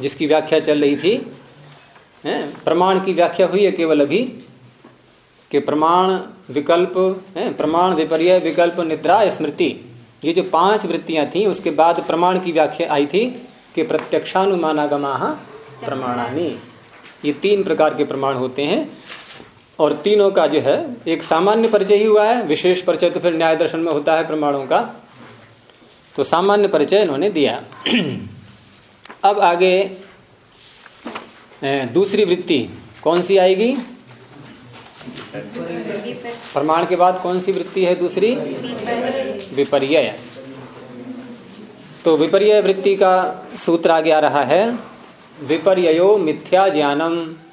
जिसकी व्याख्या चल रही थी, है, प्रमाण की व्याख्या हुई है केवल अभी, कि प्रमाण विकल्प, है, प्रमाण विपर्य, विकल्प निद्रा, स्मृति, ये जो पाँच वृत्तियाँ थी, उसके बाद प्रमाण की व्याख्या आई थी, कि प्रत्यक्षानुमानागमा प्रमाणानी। ये तीन प्रकार के प्रमाण होते हैं। और तीनों का जो है, एक सामान्य परिचय ही हुआ है, विशेष परिचय तो फिर न्याय दर्शन में होता है प्रमाणों का। तो सामान्य परिचय इन्होंने दिया। अब आगे दूसरी वृत्ति कौन सी आएगी? प्रमाण के बाद कौन सी वृत्ति है दूसरी? विपर्य तो विपर्य वृत्ति का सूत्र आगे आ रहा है। विपर्यो मिथ्या ज्ञानम।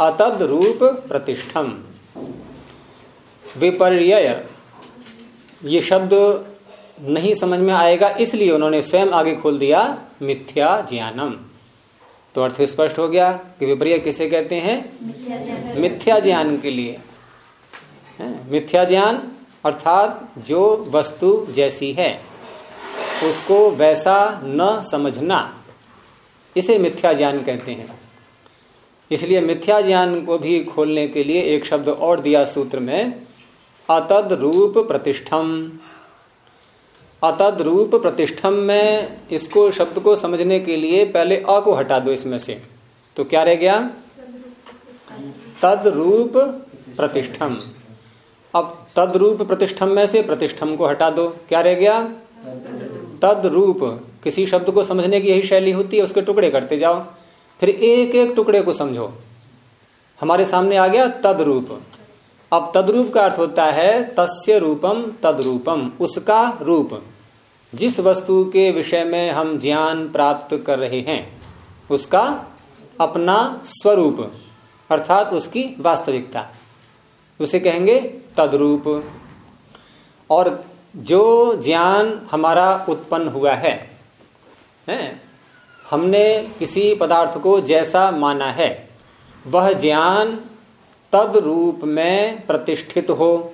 अतद रूप प्रतिष्ठम। विपर्य ये शब्द नहीं समझ में आएगा, इसलिए उन्होंने स्वयं आगे खोल दिया, मिथ्या ज्ञानम। तो अर्थ स्पष्ट हो गया कि विपर्य किसे कहते हैं? मिथ्या ज्ञान के लिए। मिथ्या ज्ञान, अर्थात जो वस्तु जैसी है, उसको वैसा न समझना। इसे मिथ्या ज्ञान कहते हैं। इसलिए मिथ्या ज्ञान को भी खोलने के लिए एक शब्द और दिया सूत्र में अतद रूप प्रतिष्ठम। अतद रूप प्रतिष्ठम में इसको, शब्द को समझने के लिए पहले अ को हटा दो इसमें से। तो क्या रह गया? तद रूप प्रतिष्ठम। अब तद रूप प्रतिष्ठम में से प्रतिष्ठम को हटा दो। क्या रह गया? तद रूप किसी शब्द को समझने की यही शैली होती है, उसके टुकड़े करते जाओ। फिर एक एक टुकड़े को समझो। हमारे सामने आ गया तदरूप। अब तदरूप का अर्थ होता है तस्य रूपम तदरूपम उसका रूप। जिस वस्तु के विषय में हम ज्ञान प्राप्त कर रहे हैं उसका अपना स्वरूप अर्थात उसकी वास्तविकता। उसे कहेंगे तदरूप। और जो ज्ञान हमारा उत्पन्न हुआ है, है हमने किसी पदार्थ को जैसा माना है, वह ज्ञान तद रूप में प्रतिष्ठित हो।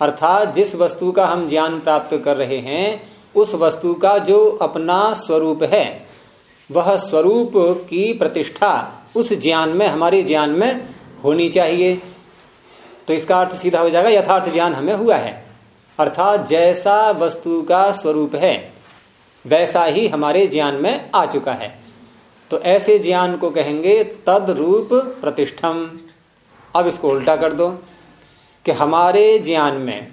अर्थात जिस वस्तु का हम ज्ञान प्राप्त कर रहे हैं, उस वस्तु का जो अपना स्वरूप है, वह स्वरूप की प्रतिष्ठा उस ज्ञान में, हमारे ज्ञान में होनी चाहिए। तो इसका अर्थ सीधा हो जाएगा, यथार्थ ज्ञान हमें हुआ है। अर्थात जैसा वस्तु का स्वरूप है वैसा ही हमारे ज्ञान में आ चुका है। तो ऐसे ज्ञान को कहेंगे तद रूप प्रतिष्ठम। अब इसको उल्टा कर दो कि हमारे ज्ञान में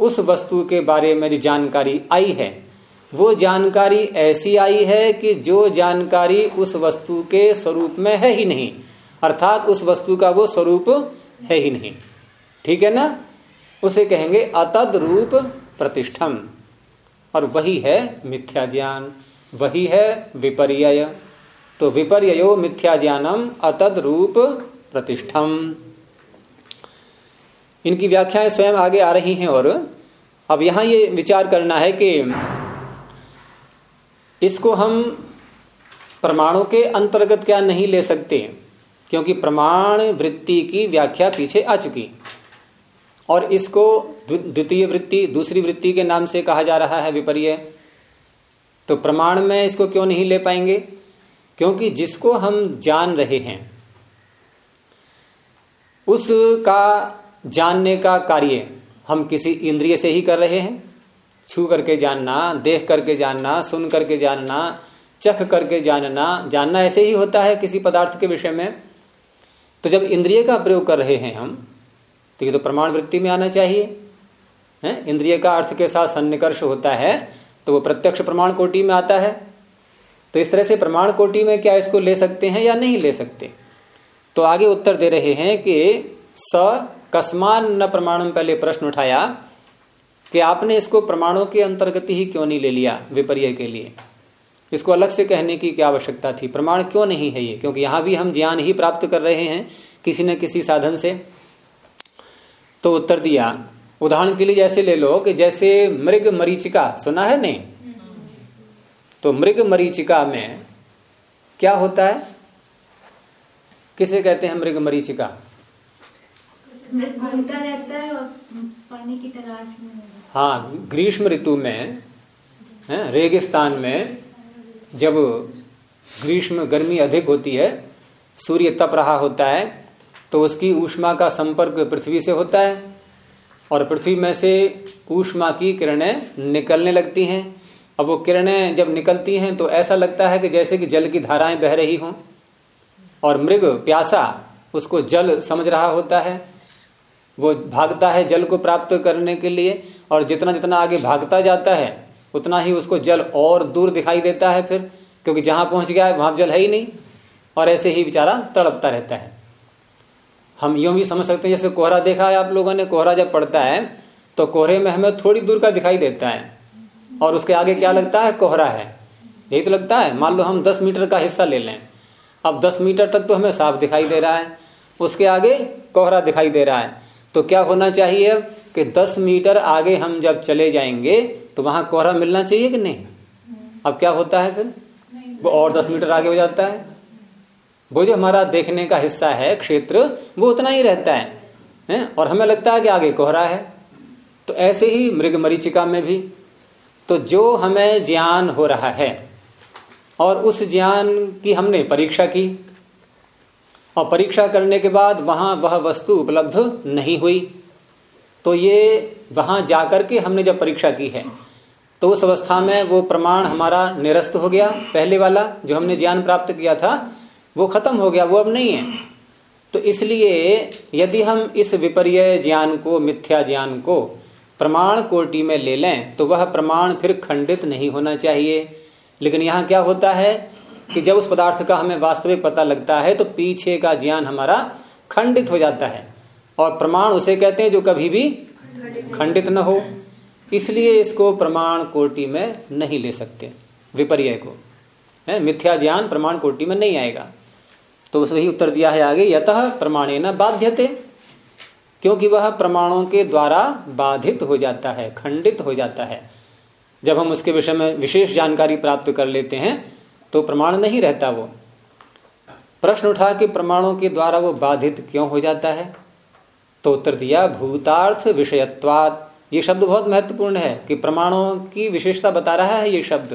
उस वस्तु के बारे में जो जानकारी आई है, वो जानकारी ऐसी आई है कि जो जानकारी उस वस्तु के स्वरूप में है ही नहीं, अर्थात उस वस्तु का वो स्वरूप है ही नहीं। ठीक है ना? उसे कहेंगे अतद रूप प्रतिष्ठम। और वही है मिथ्या ज्ञान, वही है विपर्य तो विपर्यो मिथ्या ज्ञानम अतद रूप प्रतिष्ठम। इनकी व्याख्याएँ स्वयं आगे आ रही हैं और अब यहाँ ये विचार करना है कि इसको हम प्रमाणों के अंतर्गत क्या नहीं ले सकते, क्योंकि प्रमाण वृत्ति की व्याख्या पीछे आ चुकी। और इसको द्वितीय वृत्ति, दूसरी वृत्ति के नाम से कहा जा रहा है विपर्य। तो प्रमाण में इसको क्यों नहीं ले पाएँगे? क्योंकि जिसको हम जान रहे हैं उसका जानने का कार्य हम किसी इंद्रिय से ही कर रहे हैं। छू करके जानना, देख करके जानना, सुन करके जानना, चख करके जानना जानना ऐसे ही होता है किसी पदार्थ के विषय में। तो जब इंद्रिय का प्रयोग कर रहे हैं हम तो ये तो प्रमाण वृत्ति में आना चाहिए। है? इंद्रिय का अर्थ के साथ सन्निकर्ष होता है तो वो प्रत्यक्ष प्रमाण कोटि में आता है। तो इस तरह से प्रमाण कोटि में क्या इसको ले सकते हैं या नहीं ले सकते? तो आगे उत्तर दे रहे हैं कि स कस्मान न प्रमाणम पहले प्रश्न उठाया कि आपने इसको प्रमाणों के अंतर्गत ही क्यों नहीं ले लिया विपर्य के लिए? इसको अलग से कहने की क्या आवश्यकता थी? प्रमाण क्यों नहीं है ये? क्योंकि यहाँ भी हम ज्ञान ही प्राप्त कर रहे हैं किसी न किसी साधन से। तो उत्तर दिया उदाहरण के लिए जैसे ले लो कि जैसे मृग मरीचिका सुना है नहीं? तो मृग मरीचिका में क्या होता है? किसे कहते हैं मृग मरीचिका? घूमता रहता है और पानी की तलाश में हाँ ग्रीष्म ऋतु में है, रेगिस्तान में जब ग्रीष्म गर्मी अधिक होती है सूर्य तप रहा होता है तो उसकी ऊष्मा का संपर्क पृथ्वी से होता है और पृथ्वी में से ऊष्मा की किरणें निकलने लगती हैं। अब वो किरणें जब निकलती हैं तो ऐसा लगता है कि जैसे कि जल की धाराएँ बह रही हों और मृग प्यासा उसको जल समझ रहा होता है। वो भागता है जल को प्राप्त करने के लिए और जितना जितना आगे भागता जाता है, उतना ही उसको जल और दूर दिखाई देता है फिर, क्योंकि जहाँ पहुँच गया है वहाँ जल है ही नहीं और ऐसे ही बेचारा तड़पता रहता है। हम यूँ भी समझ सकते हैं जैसे कोहरा देखा है आप लोगों ने कोहरा जब पड़ता है तो कोहरे में हमें थोड़ी दूर का दिखाई देता है। और उसके आगे क्या लगता है? कोहरा है। यही तो लगता है मान लो हम दस मीटर का हिस्सा ले लें। अब दस मीटर तक तो हमें साफ़ दिखाई दे रहा है। उसके आगे कोहरा दिखाई दे रहा है। तो क्या होना चाहिए अब कि 10 मीटर आगे हम जब चले जाएँगे तो वहाँ कोहरा मिलना चाहिए कि नहीं? अब क्या होता है फिर? वो और 10 मीटर आगे हो जाता है। वो जो हमारा देखने का हिस्सा है क्षेत्र वो उतना ही रहता है, है? और हमें लगता है कि आगे कोहरा है तो ऐसे ही मृग मरीचिका में भी तो जो हमें ज्ञान हो रहा है और उस ज्ञान की हमने परीक्षा की और परीक्षा करने के बाद वहाँ वह वस्तु उपलब्ध नहीं हुई तो ये वहाँ जाकर के हमने जब परीक्षा की है तो उस अवस्था में वो प्रमाण हमारा निरस्त हो गया पहले वाला जो हमने ज्ञान प्राप्त किया था वो खत्म हो गया, वो अब नहीं है। तो इसलिए यदि हम इस विपर्य ज्ञान को, मिथ्या ज्ञान को प्रमाण कोटि में ले लें तो वह प्रमाण फिर खंडित नहीं होना चाहिए। लेकिन यहाँ क्या होता है कि जब उस पदार्थ का हमें वास्तविक पता लगता है तो पीछे का ज्ञान हमारा खंडित हो जाता है। और प्रमाण उसे कहते हैं जो कभी भी खंडित न हो। इसलिए इसको प्रमाण कोटि में नहीं ले सकते, विपर्य को। है, मिथ्या ज्ञान प्रमाण कोटि में नहीं आएगा। तो सही उत्तर दिया है आगे, यतः प्रमाणे न बाध्यते, क्योंकि वह प्रमाणों के द्वारा बाधित हो जाता है, खंडित हो जाता है। जब हम उसके विषय में विशेष जानकारी प्राप्त कर लेते हैं तो प्रमाण नहीं रहता वो। प्रश्न उठा कि प्रमाणों के द्वारा वो बाधित क्यों हो जाता है? तो उत्तर दिया, भूतार्थ विषयत्वाद ये शब्द बहुत महत्वपूर्ण है कि प्रमाणों की विशेषता बता रहा है ये शब्द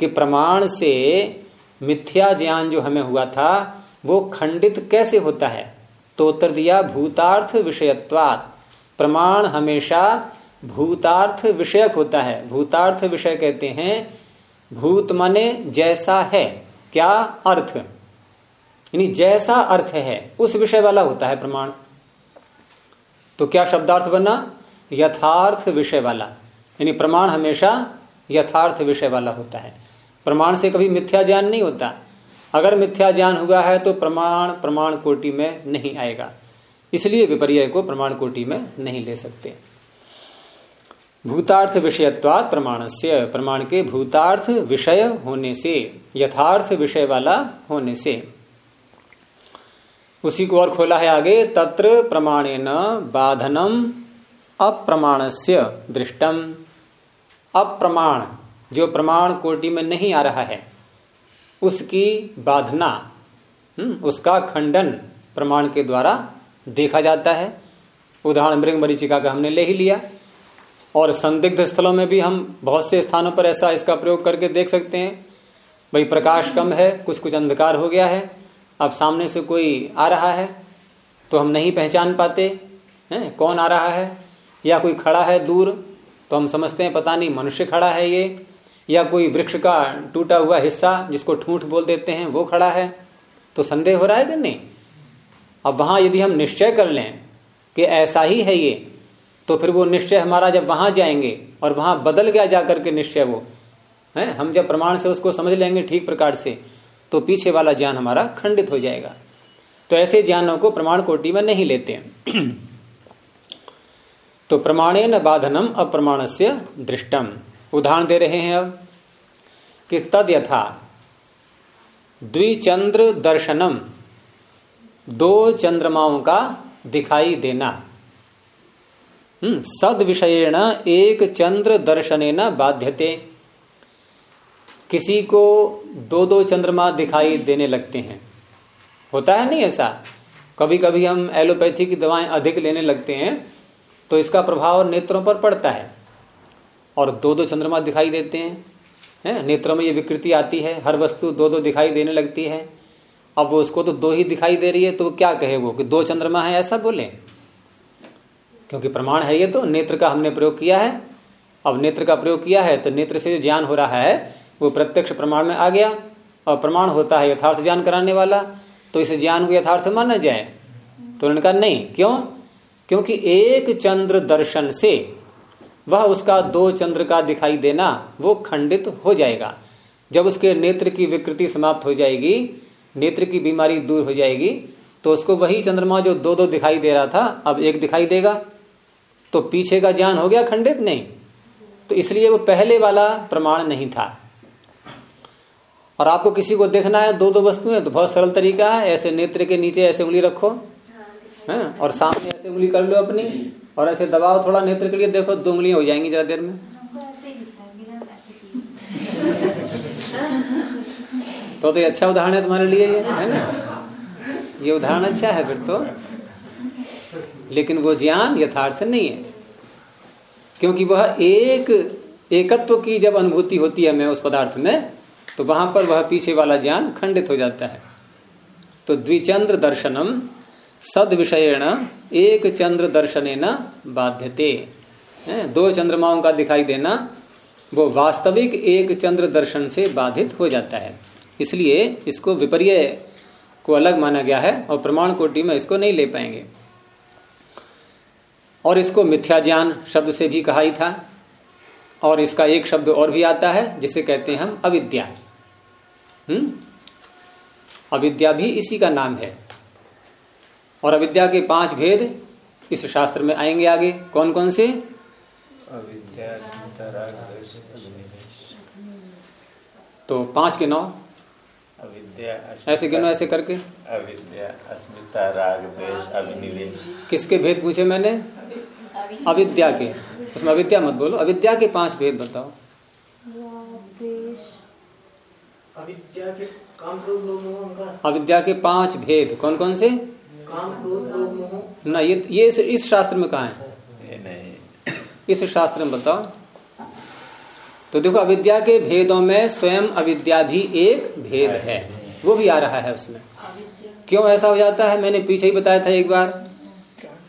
कि प्रमाण से मिथ्या ज्ञान जो हमें हुआ था, वो खंडित कैसे होता है? तो उत्तर दिया भूतार्थ विषयत्वाद प्रमाण हमेशा भूतार्थ विषयक होता है। भूतार्थ विषय कहते हैं, भूत माने जैसा है, क्या अर्थ? यानी जैसा अर्थ है, उस विषय वाला होता है प्रमाण। तो क्या शब्दार्थ बना? यथार्थ विषय वाला। यानी प्रमाण हमेशा यथार्थ विषय वाला होता है। प्रमाण से कभी मिथ्या ज्ञान नहीं होता। अगर मिथ्या ज्ञान हुआ है तो प्रमाण प्रमाण कोटि में नहीं आएगा। इसलिए विपर्य को प्रमाण कोटि में नहीं ले सकते। भूतार्थ विषयत्वाद प्रमाण से प्रमाण के भूतार्थ विषय होने से, यथार्थ विषय वाला होने से। उसी को और खोला है आगे, तत्र प्रमाणे न बाधनम अप्रमाण से दृष्टम। अप्रमाण जो प्रमाण कोटि में नहीं आ रहा है उसकी बाधना हम्म, उसका खंडन प्रमाण के द्वारा देखा जाता है। उदाहरण मृग मरीचिका का हमने ले ही लिया। और संदिग्ध स्थलों में भी हम बहुत से स्थानों पर ऐसा इसका प्रयोग करके देख सकते हैं। भाई प्रकाश कम है कुछ कुछ अंधकार हो गया है अब सामने से कोई आ रहा है तो हम नहीं पहचान पाते हैं कौन आ रहा है या कोई खड़ा है दूर तो हम समझते हैं पता नहीं मनुष्य खड़ा है ये। या कोई वृक्ष का टूटा हुआ हिस्सा जिसको ठूठ बोल देते हैं, वो खड़ा है? तो संदेह हो रहा है कि नहीं? अब वहाँ यदि हम निश्चय कर लें कि ऐसा ही है ये तो फिर वो निश्चय हमारा जब वहाँ जाएँगे और वहाँ बदल गया जाकर के निश्चय वो, है? हम जब प्रमाण से उसको समझ लेंगे ठीक प्रकार से तो पीछे वाला ज्ञान हमारा खंडित हो जाएगा। तो ऐसे ज्ञानों को प्रमाण कोटि में नहीं लेते तो प्रमाणे न बाधनम अप्रमाण से दृष्टम। उदाहरण दे रहे हैं अब कि तद यथा द्विचंद्र दर्शनम दो चंद्रमाओं का दिखाई देना। हम्म, सद विषयेण एक चंद्र दर्शन न बाध्यते। किसी को दो दो चंद्रमा दिखाई देने लगते हैं। होता है नहीं ऐसा? कभी कभी हम एलोपैथी की दवाएँ अधिक लेने लगते हैं तो इसका प्रभाव नेत्रों पर पड़ता है। और दो दो चंद्रमा दिखाई देते हैं, है? नेत्रों में ये विकृति आती है, हर वस्तु दो दो दिखाई देने लगती है। अब वो उसको तो दो ही दिखाई दे रही है तो क्या कहे वो कि दो चंद्रमा है, ऐसा बोले? क्योंकि प्रमाण है ये तो नेत्र का हमने प्रयोग किया है। अब नेत्र का प्रयोग किया है तो नेत्र से जो ज्ञान हो रहा है, वो प्रत्यक्ष प्रमाण में आ गया। और प्रमाण होता है यथार्थ ज्ञान कराने वाला तो इस ज्ञान को यथार्थ माना जाए। तो उन्होंने कहा, नहीं, क्यों? क्योंकि एक चंद्र दर्शन से वह उसका दो चंद्र का दिखाई देना वो खंडित हो जाएगा। जब उसके नेत्र की विकृति समाप्त हो जाएगी नेत्र की बीमारी दूर हो जाएगी तो उसको वही चंद्रमा जो दो दो दिखाई दे रहा था अब एक दिखाई देगा। तो पीछे का ज्ञान हो गया खंडित? नहीं। तो इसलिए वो पहले वाला प्रमाण नहीं था। और आपको किसी को देखना है दो दो वस्तुएँ तो बहुत सरल तरीका है ऐसे नेत्र के नीचे ऐसे उंगली रखो। है और सामने ऐसे उंगली कर लो अपनी। और ऐसे दबाव थोड़ा नेत्र के लिए देखो दो उंगलियाँ हो जाएँगी जरा देर में। तो तो ये अच्छा उदाहरण है तुम्हारे लिए ये है ना? ये उदाहरण अच्छा है फिर तो। लेकिन वो ज्ञान यथार्थ नहीं है। क्योंकि वह एक एकत्व की जब अनुभूति होती है मैं उस पदार्थ में तो वहाँ पर वह पीछे वाला ज्ञान खंडित हो जाता है। तो द्विचंद्र दर्शनम सद विषयण एक चंद्र दर्शन न बाध्यते दो चंद्रमाओं का दिखाई देना, वो वास्तविक एक चंद्र दर्शन से बाधित हो जाता है। इसलिए इसको विपर्य को अलग माना गया है और प्रमाण कोटि में इसको नहीं ले पाएँगे। और इसको मिथ्या ज्ञान शब्द से भी कहा ही था, और इसका एक शब्द और भी आता है, जिसे कहते हैं हम अविद्या। हम्म? अविद्या भी इसी का नाम है। और अविद्या के पाँच भेद इस शास्त्र में आएँगे आगे। कौन कौन से? अविद्या तो पाँच के नौ। अविद्या ऐसे गिनो ऐसे करके? अविद्या अस्मिता राग देश अभिनिवेश किसके भेद पूछे मैंने? अविद्या के। उसमें अविद्या मत बोलो। अविद्या के पाँच भेद बताओ। अविद्या के अविद्या पाँच भेद। कौन कौन से? काम ना ये ये इस, इस शास्त्र में कहा है? नहीं। इस शास्त्र में बताओ। तो देखो अविद्या के भेदों में स्वयं अविद्या भी एक भेद है। वो भी आ रहा है उसमें। क्यों ऐसा हो जाता है? मैंने पीछे ही बताया था एक बार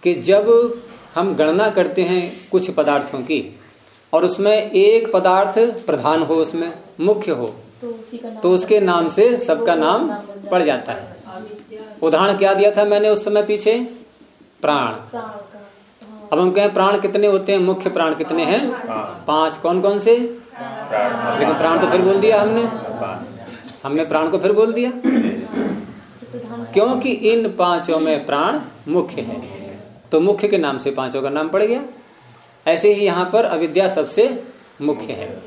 कि जब हम गणना करते हैं कुछ पदार्थों की और उसमें एक पदार्थ प्रधान हो उसमें मुख्य हो तो उसी का नाम तो उसके नाम से सबका नाम पड़ जाता है। उदाहरण क्या दिया था मैंने उस समय पीछे? प्राण। अब हम कहें प्राण कितने होते हैं? मुख्य प्राण कितने हैं? पाँच। कौन कौन से? लेकिन प्राण तो फिर बोल दिया हमने। हमने प्राण को फिर बोल दिया। क्योंकि इन पाँचों में प्राण मुख्य है। तो मुख्य के नाम से पाँचों का नाम पड़ गया। ऐसे ही यहाँ पर अविद्या सबसे मुख्य है।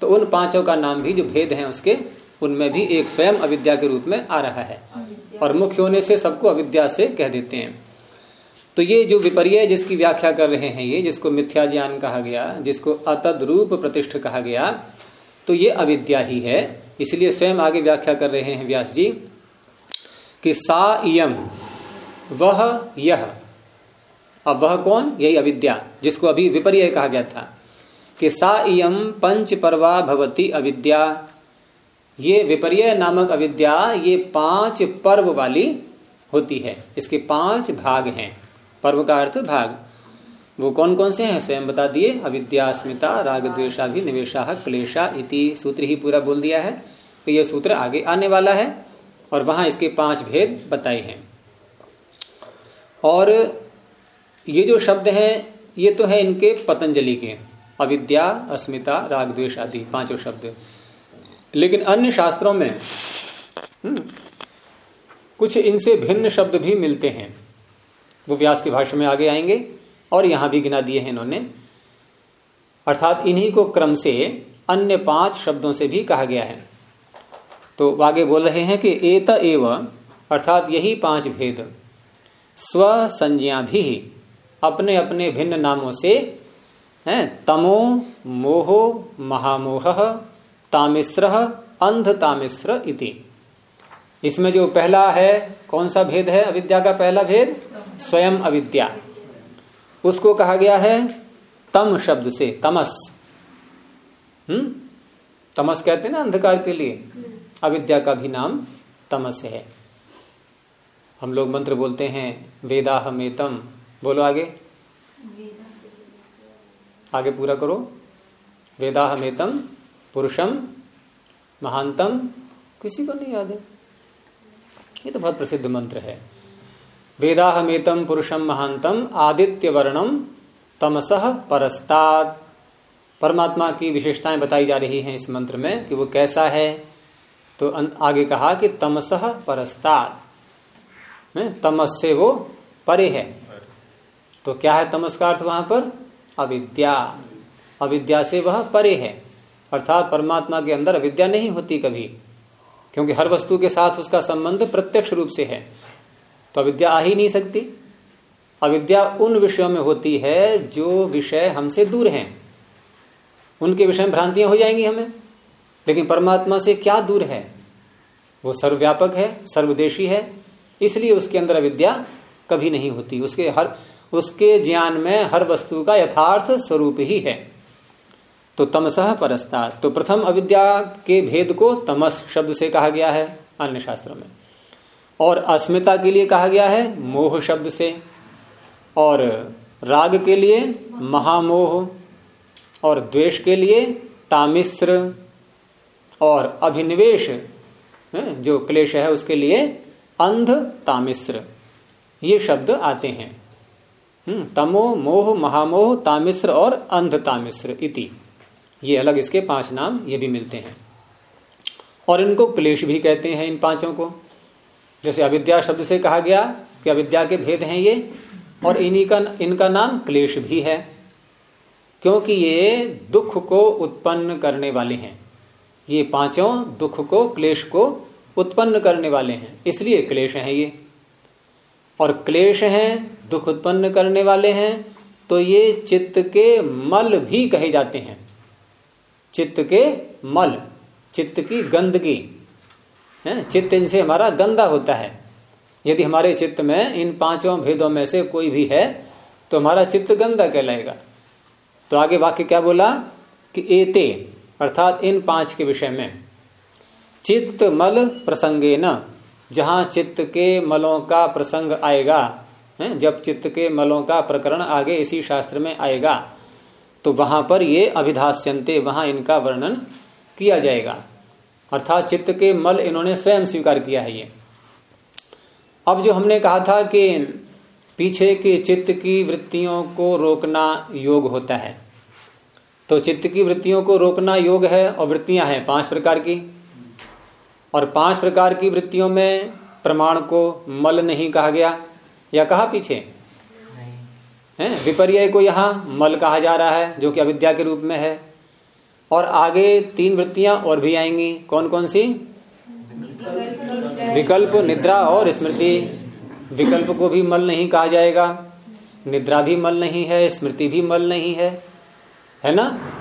तो उन पाँचों का नाम भी जो भेद है उसके उनमें भी एक स्वयं अविद्या के रूप में आ रहा है। और मुख्य होने से सबको अविद्या से कह देते हैं। तो ये जो विपर्य जिसकी व्याख्या कर रहे हैं ये जिसको मिथ्या ज्ञान कहा गया जिसको अतद रूप प्रतिष्ठ कहा गया तो ये अविद्या ही है। इसलिए स्वयं आगे व्याख्या कर रहे हैं व्यास जी कि सा इयम वह यह। अब वह कौन? यही अविद्या जिसको अभी विपर्य कहा गया था कि सा इम पंच परवा भवती अविद्या। ये विपर्य नामक अविद्या ये पाँच पर्व वाली होती है। इसके पाँच भाग हैं। पर्व का अर्थ भाग। वो कौन कौन से हैं? स्वयं बता दिए। अविद्या, अस्मिता, राग द्वेशाभिनिवेशा क्लेशा इति सूत्र ही पूरा बोल दिया है। तो ये सूत्र आगे आने वाला है और वहाँ इसके पाँच भेद बताए हैं। और ये जो शब्द हैं, ये तो है इनके पतंजलि के। अविद्या, अस्मिता, राग, द्वेष आदि पाँचों शब्द। लेकिन अन्य शास्त्रों में हम्म, कुछ इनसे भिन्न शब्द भी मिलते हैं। वो व्यास के भाष्य में आगे आएँगे और यहाँ भी गिना दिए हैं इन्होंने। अर्थात इन्हीं को क्रम से अन्य पाँच शब्दों से भी कहा गया है। तो आगे बोल रहे हैं कि एत एव अर्थात यही पाँच भेद स्व संज्ञा भी अपने अपने भिन्न नामों से हैं तमो मोहो महामोह तामिश्र अंध तामिश्र इति। इसमें जो पहला है, कौन सा भेद है? अविद्या का पहला भेद? स्वयं अविद्या। उसको कहा गया है, तम शब्द से, तमस। हम्म? तमस कहते हैं ना अंधकार के लिए? अविद्या का भी नाम तमस है। हम लोग मंत्र बोलते हैं वेदा हमेतम बोलो आगे। आगे पूरा करो। वेदा हमेतम पुरुषम महानतम किसी को नहीं याद है। ये तो बहुत प्रसिद्ध मंत्र है। वेदा हमेतम पुरुषम महानतम आदित्य वर्णम तमसह परस्ताद परमात्मा की विशेषताएँ बताई जा रही हैं इस मंत्र में कि वो कैसा है। तो आगे कहा कि तमसह परस्ताद तमस से वो परे है। तो क्या है तमस का अर्थ वहाँ पर? अविद्या। अविद्या से वह परे है। अर्थात परमात्मा के अंदर अविद्या नहीं होती कभी, क्योंकि हर वस्तु के साथ उसका संबंध प्रत्यक्ष रूप से है। तो अविद्या आ ही नहीं सकती। अविद्या उन विषयों में होती है जो विषय हमसे दूर हैं। उनके विषय में भ्रांतियाँ हो जाएँगी हमें। लेकिन परमात्मा से क्या दूर है? वो सर्वव्यापक है, सर्वदेशी है, इसलिए उसके अंदर अविद्या कभी नहीं होती। उसके हर, उसके ज्ञान में हर वस्तु का यथार्थ स्वरूप ही है। तो तमसह परस्ता तो प्रथम अविद्या के भेद को तमस शब्द से कहा गया है अन्य शास्त्रों में। और अस्मिता के लिए कहा गया है मोह शब्द से। और राग के लिए महामोह। और द्वेष के लिए तामिश्र और अभिनिवेश जो क्लेश है उसके लिए अंध तामिश्र ये शब्द आते हैं। हम्म, तमो मोह महामोह तामिश्र और अंध तामिश्र इति। ये अलग इसके पाँच नाम ये भी मिलते हैं। और इनको क्लेश भी कहते हैं इन पाँचों को। जैसे अविद्या शब्द से कहा गया कि अविद्या के भेद हैं ये, और इन्हीं का, इनका नाम क्लेश भी है, क्योंकि ये दुख को उत्पन्न करने वाले हैं। ये पाँचों दुख को, क्लेश को उत्पन्न करने वाले हैं। इसलिए क्लेश हैं ये। और क्लेश हैं, दुख उत्पन्न करने वाले हैं तो ये चित्त के मल भी कहे जाते हैं। चित्त के मल, चित्त की गंदगी। है? चित्त इनसे हमारा गंदा होता है। यदि हमारे चित्त में इन पाँचों भेदों में से कोई भी है तो हमारा चित्त गंदा कहलाएगा। तो आगे वाक्य क्या बोला? कि एते, अर्थात इन पाँच के विषय में। चित्त मल प्रसंगे न, जहाँ चित्त के मलों का प्रसंग आएगा, है? जब चित्त के मलों का प्रकरण आगे इसी शास्त्र में आएगा तो वहाँ पर ये अभिधास्यंते वहाँ इनका वर्णन किया जाएगा। अर्थात चित्त के मल इन्होंने स्वयं स्वीकार किया है ये। अब जो हमने कहा था कि पीछे के चित्त की वृत्तियों को रोकना योग होता है। तो चित्त की वृत्तियों को रोकना योग है और वृत्तियाँ हैं पाँच प्रकार की। और पाँच प्रकार की वृत्तियों में प्रमाण को मल नहीं कहा गया या कहा पीछे? है? विपर्य को यहाँ मल कहा जा रहा है, जो कि अविद्या के रूप में है। और आगे तीन वृत्तियाँ और भी आएँगी। कौन कौन सी? विकल्प, निद्रा और स्मृति। विकल्प को भी मल नहीं कहा जाएगा। निद्रा भी मल नहीं है, स्मृति भी मल नहीं है। है ना?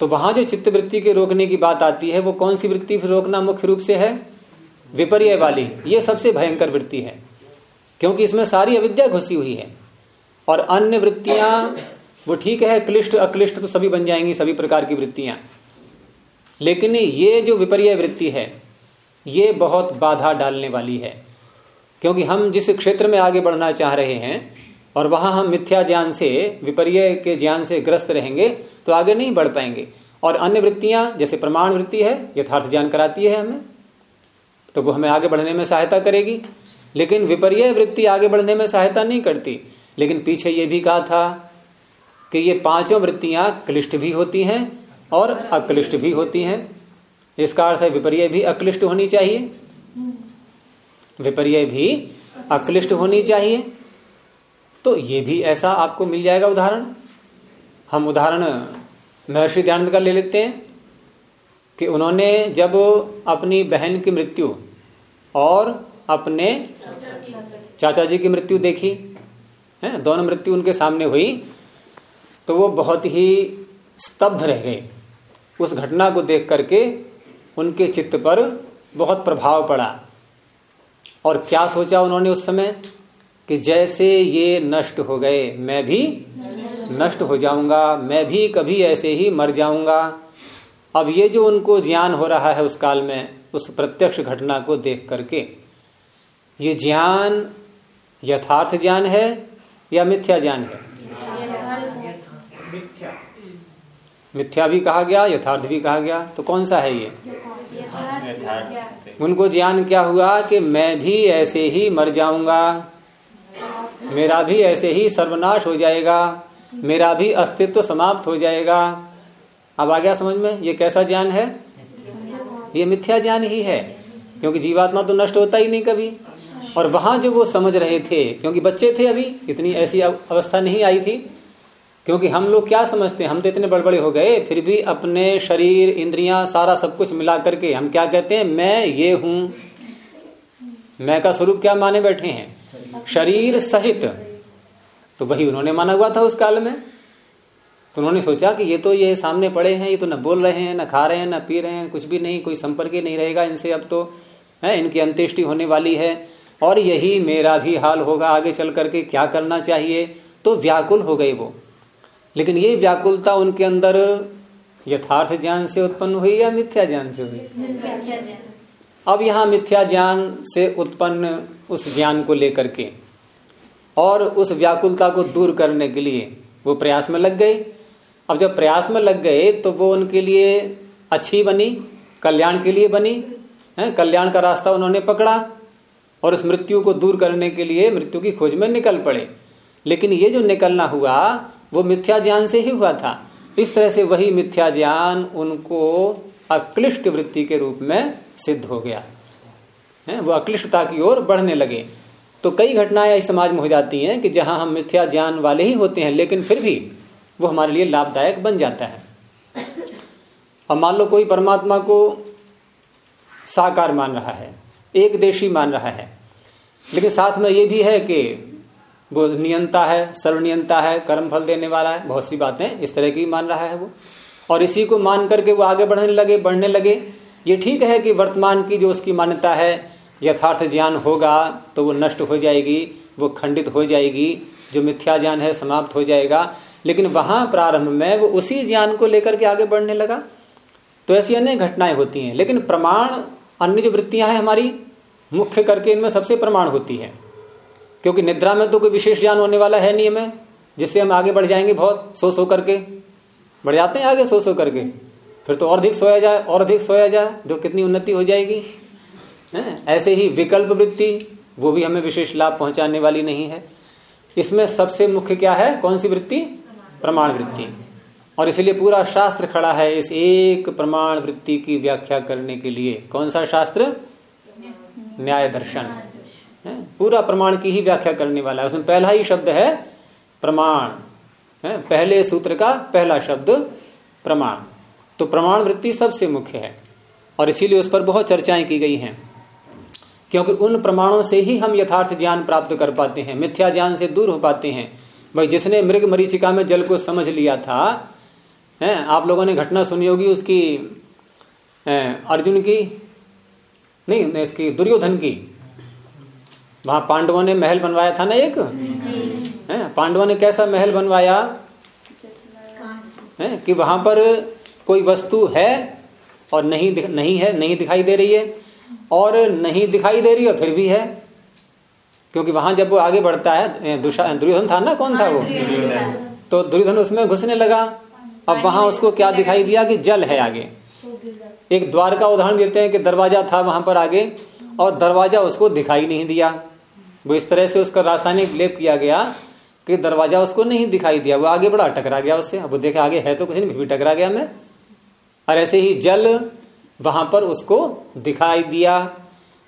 तो वहाँ जो चित्त वृत्ति के रोकने की बात आती है, वो कौन सी वृत्ति रोकना मुख्य रूप से है? विपर्य वाली। ये सबसे भयंकर वृत्ति है, क्योंकि इसमें सारी अविद्या घुसी हुई है। और अन्य वृत्तियाँ, वो ठीक है, क्लिष्ट, अक्लिष्ट तो सभी बन जाएँगी, सभी प्रकार की वृत्तियाँ। लेकिन ये जो विपर्य वृत्ति है, ये बहुत बाधा डालने वाली है। क्योंकि हम जिस क्षेत्र में आगे बढ़ना चाह रहे हैं, और वहाँ हम मिथ्या ज्ञान से, विपर्य के ज्ञान से ग्रस्त रहेंगे तो आगे नहीं बढ़ पाएँगे। और अन्य वृत्तियाँ, जैसे प्रमाण वृत्ति है, यथार्थ ज्ञान कराती है हमें तो वो हमें आगे बढ़ने में सहायता करेगी। लेकिन विपर्य वृत्ति आगे बढ़ने में सहायता नहीं करती। लेकिन पीछे ये भी कहा था कि ये पाँचों वृत्तियाँ क्लिष्ट भी होती हैं और अक्लिष्ट भी होती हैं। इसका अर्थ है विपर्य भी अक्लिष्ट होनी चाहिए। विपर्य भी अक्लिष्ट होनी चाहिए। तो ये भी ऐसा आपको मिल जाएगा उदाहरण। हम उदाहरण महर्षि दयानंद का ले लेते हैं कि उन्होंने जब अपनी बहन की मृत्यु और अपने चाचा जी की मृत्यु देखी है, दोनों मृत्यु उनके सामने हुई तो वो बहुत ही स्तब्ध रह गए। उस घटना को देख करके उनके चित्त पर बहुत प्रभाव पड़ा। और क्या सोचा उन्होंने उस समय? कि जैसे ये नष्ट हो गए, मैं भी नष्ट हो जाऊँगा, मैं भी कभी ऐसे ही मर जाऊँगा। अब ये जो उनको ज्ञान हो रहा है उस काल में, उस प्रत्यक्ष घटना को देख करके, ये ज्ञान, यथार्थ ज्ञान है या मिथ्या ज्ञान है? मिथ्या। भी कहा गया यथार्थ भी कहा गया तो कौन सा है ये? उनको ज्ञान क्या हुआ कि मैं भी ऐसे ही मर जाऊँगा मेरा भी ऐसे ही सर्वनाश हो जाएगा मेरा भी अस्तित्व समाप्त हो जाएगा। अब आ गया समझ में ये कैसा ज्ञान है? ये मिथ्या ज्ञान ही है क्योंकि जीवात्मा तो नष्ट होता ही नहीं कभी। और वहाँ जो वो समझ रहे थे, क्योंकि बच्चे थे अभी, इतनी ऐसी अवस्था नहीं आई थी। क्योंकि हम लोग क्या समझते हैं? हम तो इतने बड़े बड़े हो गए, फिर भी अपने शरीर, इंद्रियाँ, सारा सब कुछ मिला करके हम क्या कहते हैं? मैं ये हूँ। मैं का स्वरूप क्या माने बैठे हैं? शरीर सहित। तो वही उन्होंने माना हुआ था उस काल में। तो उन्होंने सोचा कि ये तो ये सामने पड़े हैं, ये तो न बोल रहे हैं, न खा रहे हैं, न पी रहे हैं, कुछ भी नहीं, कोई संपर्क ही नहीं रहेगा इनसे अब तो। है, इनकी अंत्येष्टि होने वाली है। और यही मेरा भी हाल होगा आगे चल करके क्या करना चाहिए? तो व्याकुल हो गए वो। लेकिन ये व्याकुलता उनके अंदर यथार्थ ज्ञान से उत्पन्न हुई या मिथ्या ज्ञान से हुई? अब यहाँ मिथ्या ज्ञान से उत्पन्न उस ज्ञान को लेकर के और उस व्याकुलता को दूर करने के लिए वो प्रयास में लग गए। अब जब प्रयास में लग गए तो वो उनके लिए अच्छी बनी, कल्याण के लिए बनी कल्याण का रास्ता उन्होंने पकड़ा। और उस मृत्यु को दूर करने के लिए मृत्यु की खोज में निकल पड़े। लेकिन ये जो निकलना हुआ, वो मिथ्या ज्ञान से ही हुआ था। इस तरह से वही मिथ्या ज्ञान उनको अक्लिष्ट वृत्ति के रूप में सिद्ध हो गया। है, वो अक्लिष्टता की ओर बढ़ने लगे। तो कई घटनाएँ इस समाज में हो जाती हैं कि जहाँ हम मिथ्या ज्ञान वाले ही होते हैं, लेकिन फिर भी वो हमारे लिए लाभदायक बन जाता है। अब मान लो कोई परमात्मा को साकार मान रहा है। एक देशी मान रहा है। लेकिन साथ में ये भी है कि वो नियंता है, सर्वनियंता है, कर्म फल देने वाला है, बहुत सी बातें इस तरह की मान रहा है वो। और इसी को मान करके वो आगे बढ़ने लगे बढ़ने लगे। ये ठीक है कि वर्तमान की जो उसकी मान्यता है, यथार्थ ज्ञान होगा तो वो नष्ट हो जाएगी, वो खंडित हो जाएगी, जो मिथ्या ज्ञान है समाप्त हो जाएगा। लेकिन वहाँ प्रारंभ में वो उसी ज्ञान को लेकर के आगे बढ़ने लगा। तो ऐसी अनेक घटनाएँ होती हैं। लेकिन प्रमाण अन्य जो वृत्तियाँ हैं हमारी, मुख्य करके इनमें सबसे प्रमाण होती है। क्योंकि निद्रा में तो कोई विशेष ज्ञान होने वाला है नहीं हमें जिससे हम आगे बढ़ जाएँगे बहुत सो सो करके। बढ़ जाते हैं आगे सो सो करके। फिर तो और अधिक सोया जाए, और अधिक सोया जाए, जो कितनी उन्नति हो जाएगी। है? ऐसे ही विकल्प वृत्ति, वो भी हमें विशेष लाभ पहुँचाने वाली नहीं है। इसमें सबसे मुख्य क्या है? कौन सी वृत्ति? प्रमाण वृत्ति। और इसलिए पूरा शास्त्र खड़ा है इस एक प्रमाण वृत्ति की व्याख्या करने के लिए। कौन सा शास्त्र? न्याय दर्शन। पूरा प्रमाण की ही व्याख्या करने वाला है। उसमें पहला ही शब्द है प्रमाण। है? पहले सूत्र का पहला शब्द प्रमाण। तो प्रमाण वृत्ति सबसे मुख्य है। और इसीलिए उस पर बहुत चर्चाएँ की गई हैं। क्योंकि उन प्रमाणों से ही हम यथार्थ ज्ञान प्राप्त कर पाते हैं, मिथ्या ज्ञान से दूर हो पाते हैं। भाई, जिसने मृग मरीचिका में जल को समझ लिया था है? आप लोगों ने घटना सुनी होगी उसकी अर्जुन की? नहीं इसकी दुर्योधन की। वहाँ पांडवों ने महल बनवाया था ना एक? है पांडवों ने कैसा महल बनवाया? है कि वहाँ पर कोई वस्तु है और नहीं नहीं है नहीं दिखाई दे रही है। और नहीं दिखाई दे रही है फिर भी है। क्योंकि वहाँ जब वो आगे बढ़ता है दुर्योधन था ना कौन था वो? तो दुर्योधन उसमें घुसने लगा। अब वहाँ उसको क्या दिखाई दिया कि जल है आगे? एक द्वार का उदाहरण देते हैं कि दरवाज़ा था वहाँ पर आगे और दरवाज़ा उसको दिखाई नहीं दिया। वो इस तरह से उसका रासायनिक लेप किया गया कि दरवाज़ा उसको नहीं दिखाई दिया। वो आगे बड़ा टकरा गया उससे। अब वो देखे आगे है तो कुछ नहीं भी टकरा गया मैं। और ऐसे ही जल वहाँ पर उसको दिखाई दिया।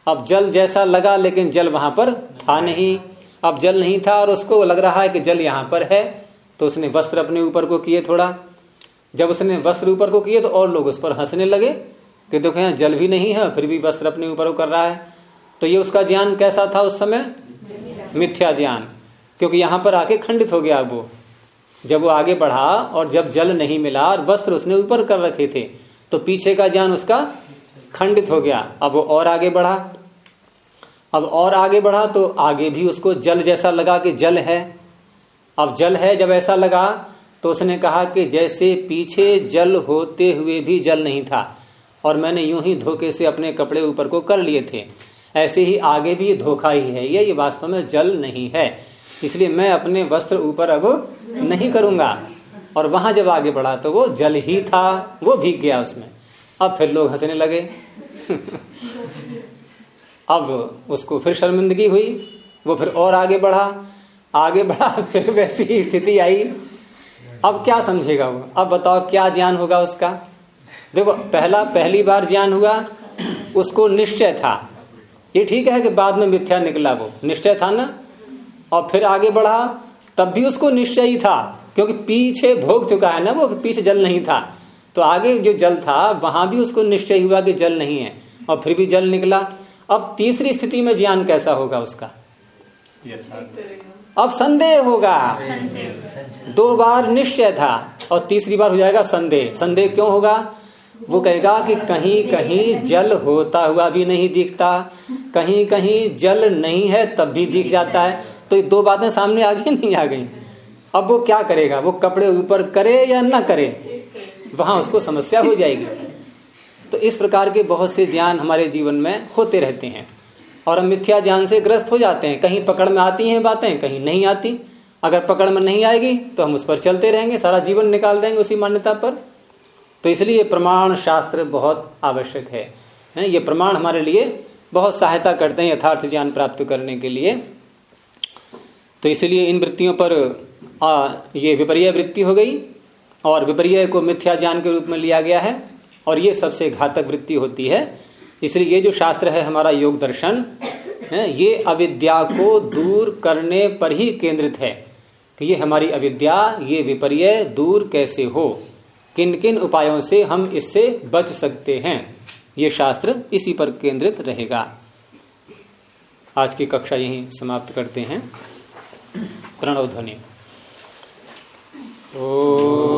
अब जल जैसा लगा लेकिन जल वहाँ पर था नहीं। अब जल नहीं था और उसको लग रहा है कि जल यहाँ पर है तो उसने वस्त्र अपने ऊपर को किए थोड़ा। जब उसने वस्त्र ऊपर को किए तो और लोग उस पर हंसने लगे कि देखो यहाँ जल भी नहीं है, फिर भी वस्त्र अपने ऊपर कर रहा है। तो ये उसका ज्ञान कैसा था उस समय? मिथ्या ज्ञान। क्योंकि यहाँ पर आके खंडित हो गया वो। जब वो आगे बढ़ा और जब जल नहीं मिला और वस्त्र उसने ऊपर कर रखे थे तो पीछे का ज्ञान उसका खंडित हो गया। अब वो और आगे बढ़ा। अब और आगे बढ़ा तो आगे भी उसको जल जैसा लगा कि जल है। अब जल है जब ऐसा लगा तो उसने कहा कि जैसे पीछे जल होते हुए भी जल नहीं था, और मैंने यूँ ही धोखे से अपने कपड़े ऊपर को कर लिए थे, ऐसे ही आगे भी धोखा ही है। ये ये वास्तव में जल नहीं है, इसलिए मैं अपने वस्त्र ऊपर अब नहीं करूँगा। और वहाँ जब आगे बढ़ा तो वो जल ही था, वो भीग गया उसमें। अब फिर लोग हंसने लगे। अब उसको फिर शर्मिंदगी हुई, वो फिर और आगे बढ़ा। आगे बढ़ा, फिर वैसी स्थिति आई। अब क्या समझेगा वो? अब बताओ, क्या ज्ञान होगा उसका? देखो, पहला, पहली बार ज्ञान हुआ, उसको निश्चय था। ये ठीक है कि बाद में मिथ्या निकला वो। निश्चय था ना? और फिर आगे बढ़ा, तब भी उसको निश्चय ही था, क्योंकि पीछे भोग चुका है ना वो पीछे जल नहीं था। तो आगे जो जल था, वहाँ भी उसको निश्चय हुआ कि जल नहीं है, और फिर भी जल निकला। अब तीसरी स्थिति में ज्ञान कैसा होगा उसका? अब संदेह होगा। दो बार निश्चय था और तीसरी बार हो जाएगा संदेह। संदेह क्यों होगा? वो कहेगा कि कहीं कहीं जल होता हुआ भी नहीं दिखता। कहीं कहीं जल नहीं है तब भी दिख जाता है। तो ये दो बातें सामने आ गई नहीं आ गई? अब वो क्या करेगा? वो कपड़े ऊपर करे या ना करे? वहाँ उसको समस्या हो जाएगी। तो इस प्रकार के बहुत से ज्ञान हमारे जीवन में होते रहते हैं। और हम मिथ्या ज्ञान से ग्रस्त हो जाते हैं। कहीं पकड़ में आती हैं बातें कहीं नहीं आती। अगर पकड़ में नहीं आएगी तो हम उस पर चलते रहेंगे सारा जीवन निकाल देंगे उसी मान्यता पर। तो इसलिए प्रमाण शास्त्र बहुत आवश्यक है? ये प्रमाण हमारे लिए बहुत सहायता करते हैं यथार्थ ज्ञान प्राप्त करने के लिए। तो इसलिए इन वृत्तियों पर आ, ये विपर्य वृत्ति हो गई और विपर्य को मिथ्या ज्ञान के रूप में लिया गया है और ये सबसे घातक वृत्ति होती है। इसलिए ये जो शास्त्र है हमारा योग दर्शन, है, ये अविद्या को दूर करने पर ही केंद्रित है कि ये हमारी अविद्या, ये विपर्य दूर कैसे हो? किन किन उपायों से हम इससे बच सकते हैं? ये शास्त्र इसी पर केंद्रित रहेगा। आज की कक्षा यहीं समाप्त करते हैं। प्रणव ध्वनि। ओ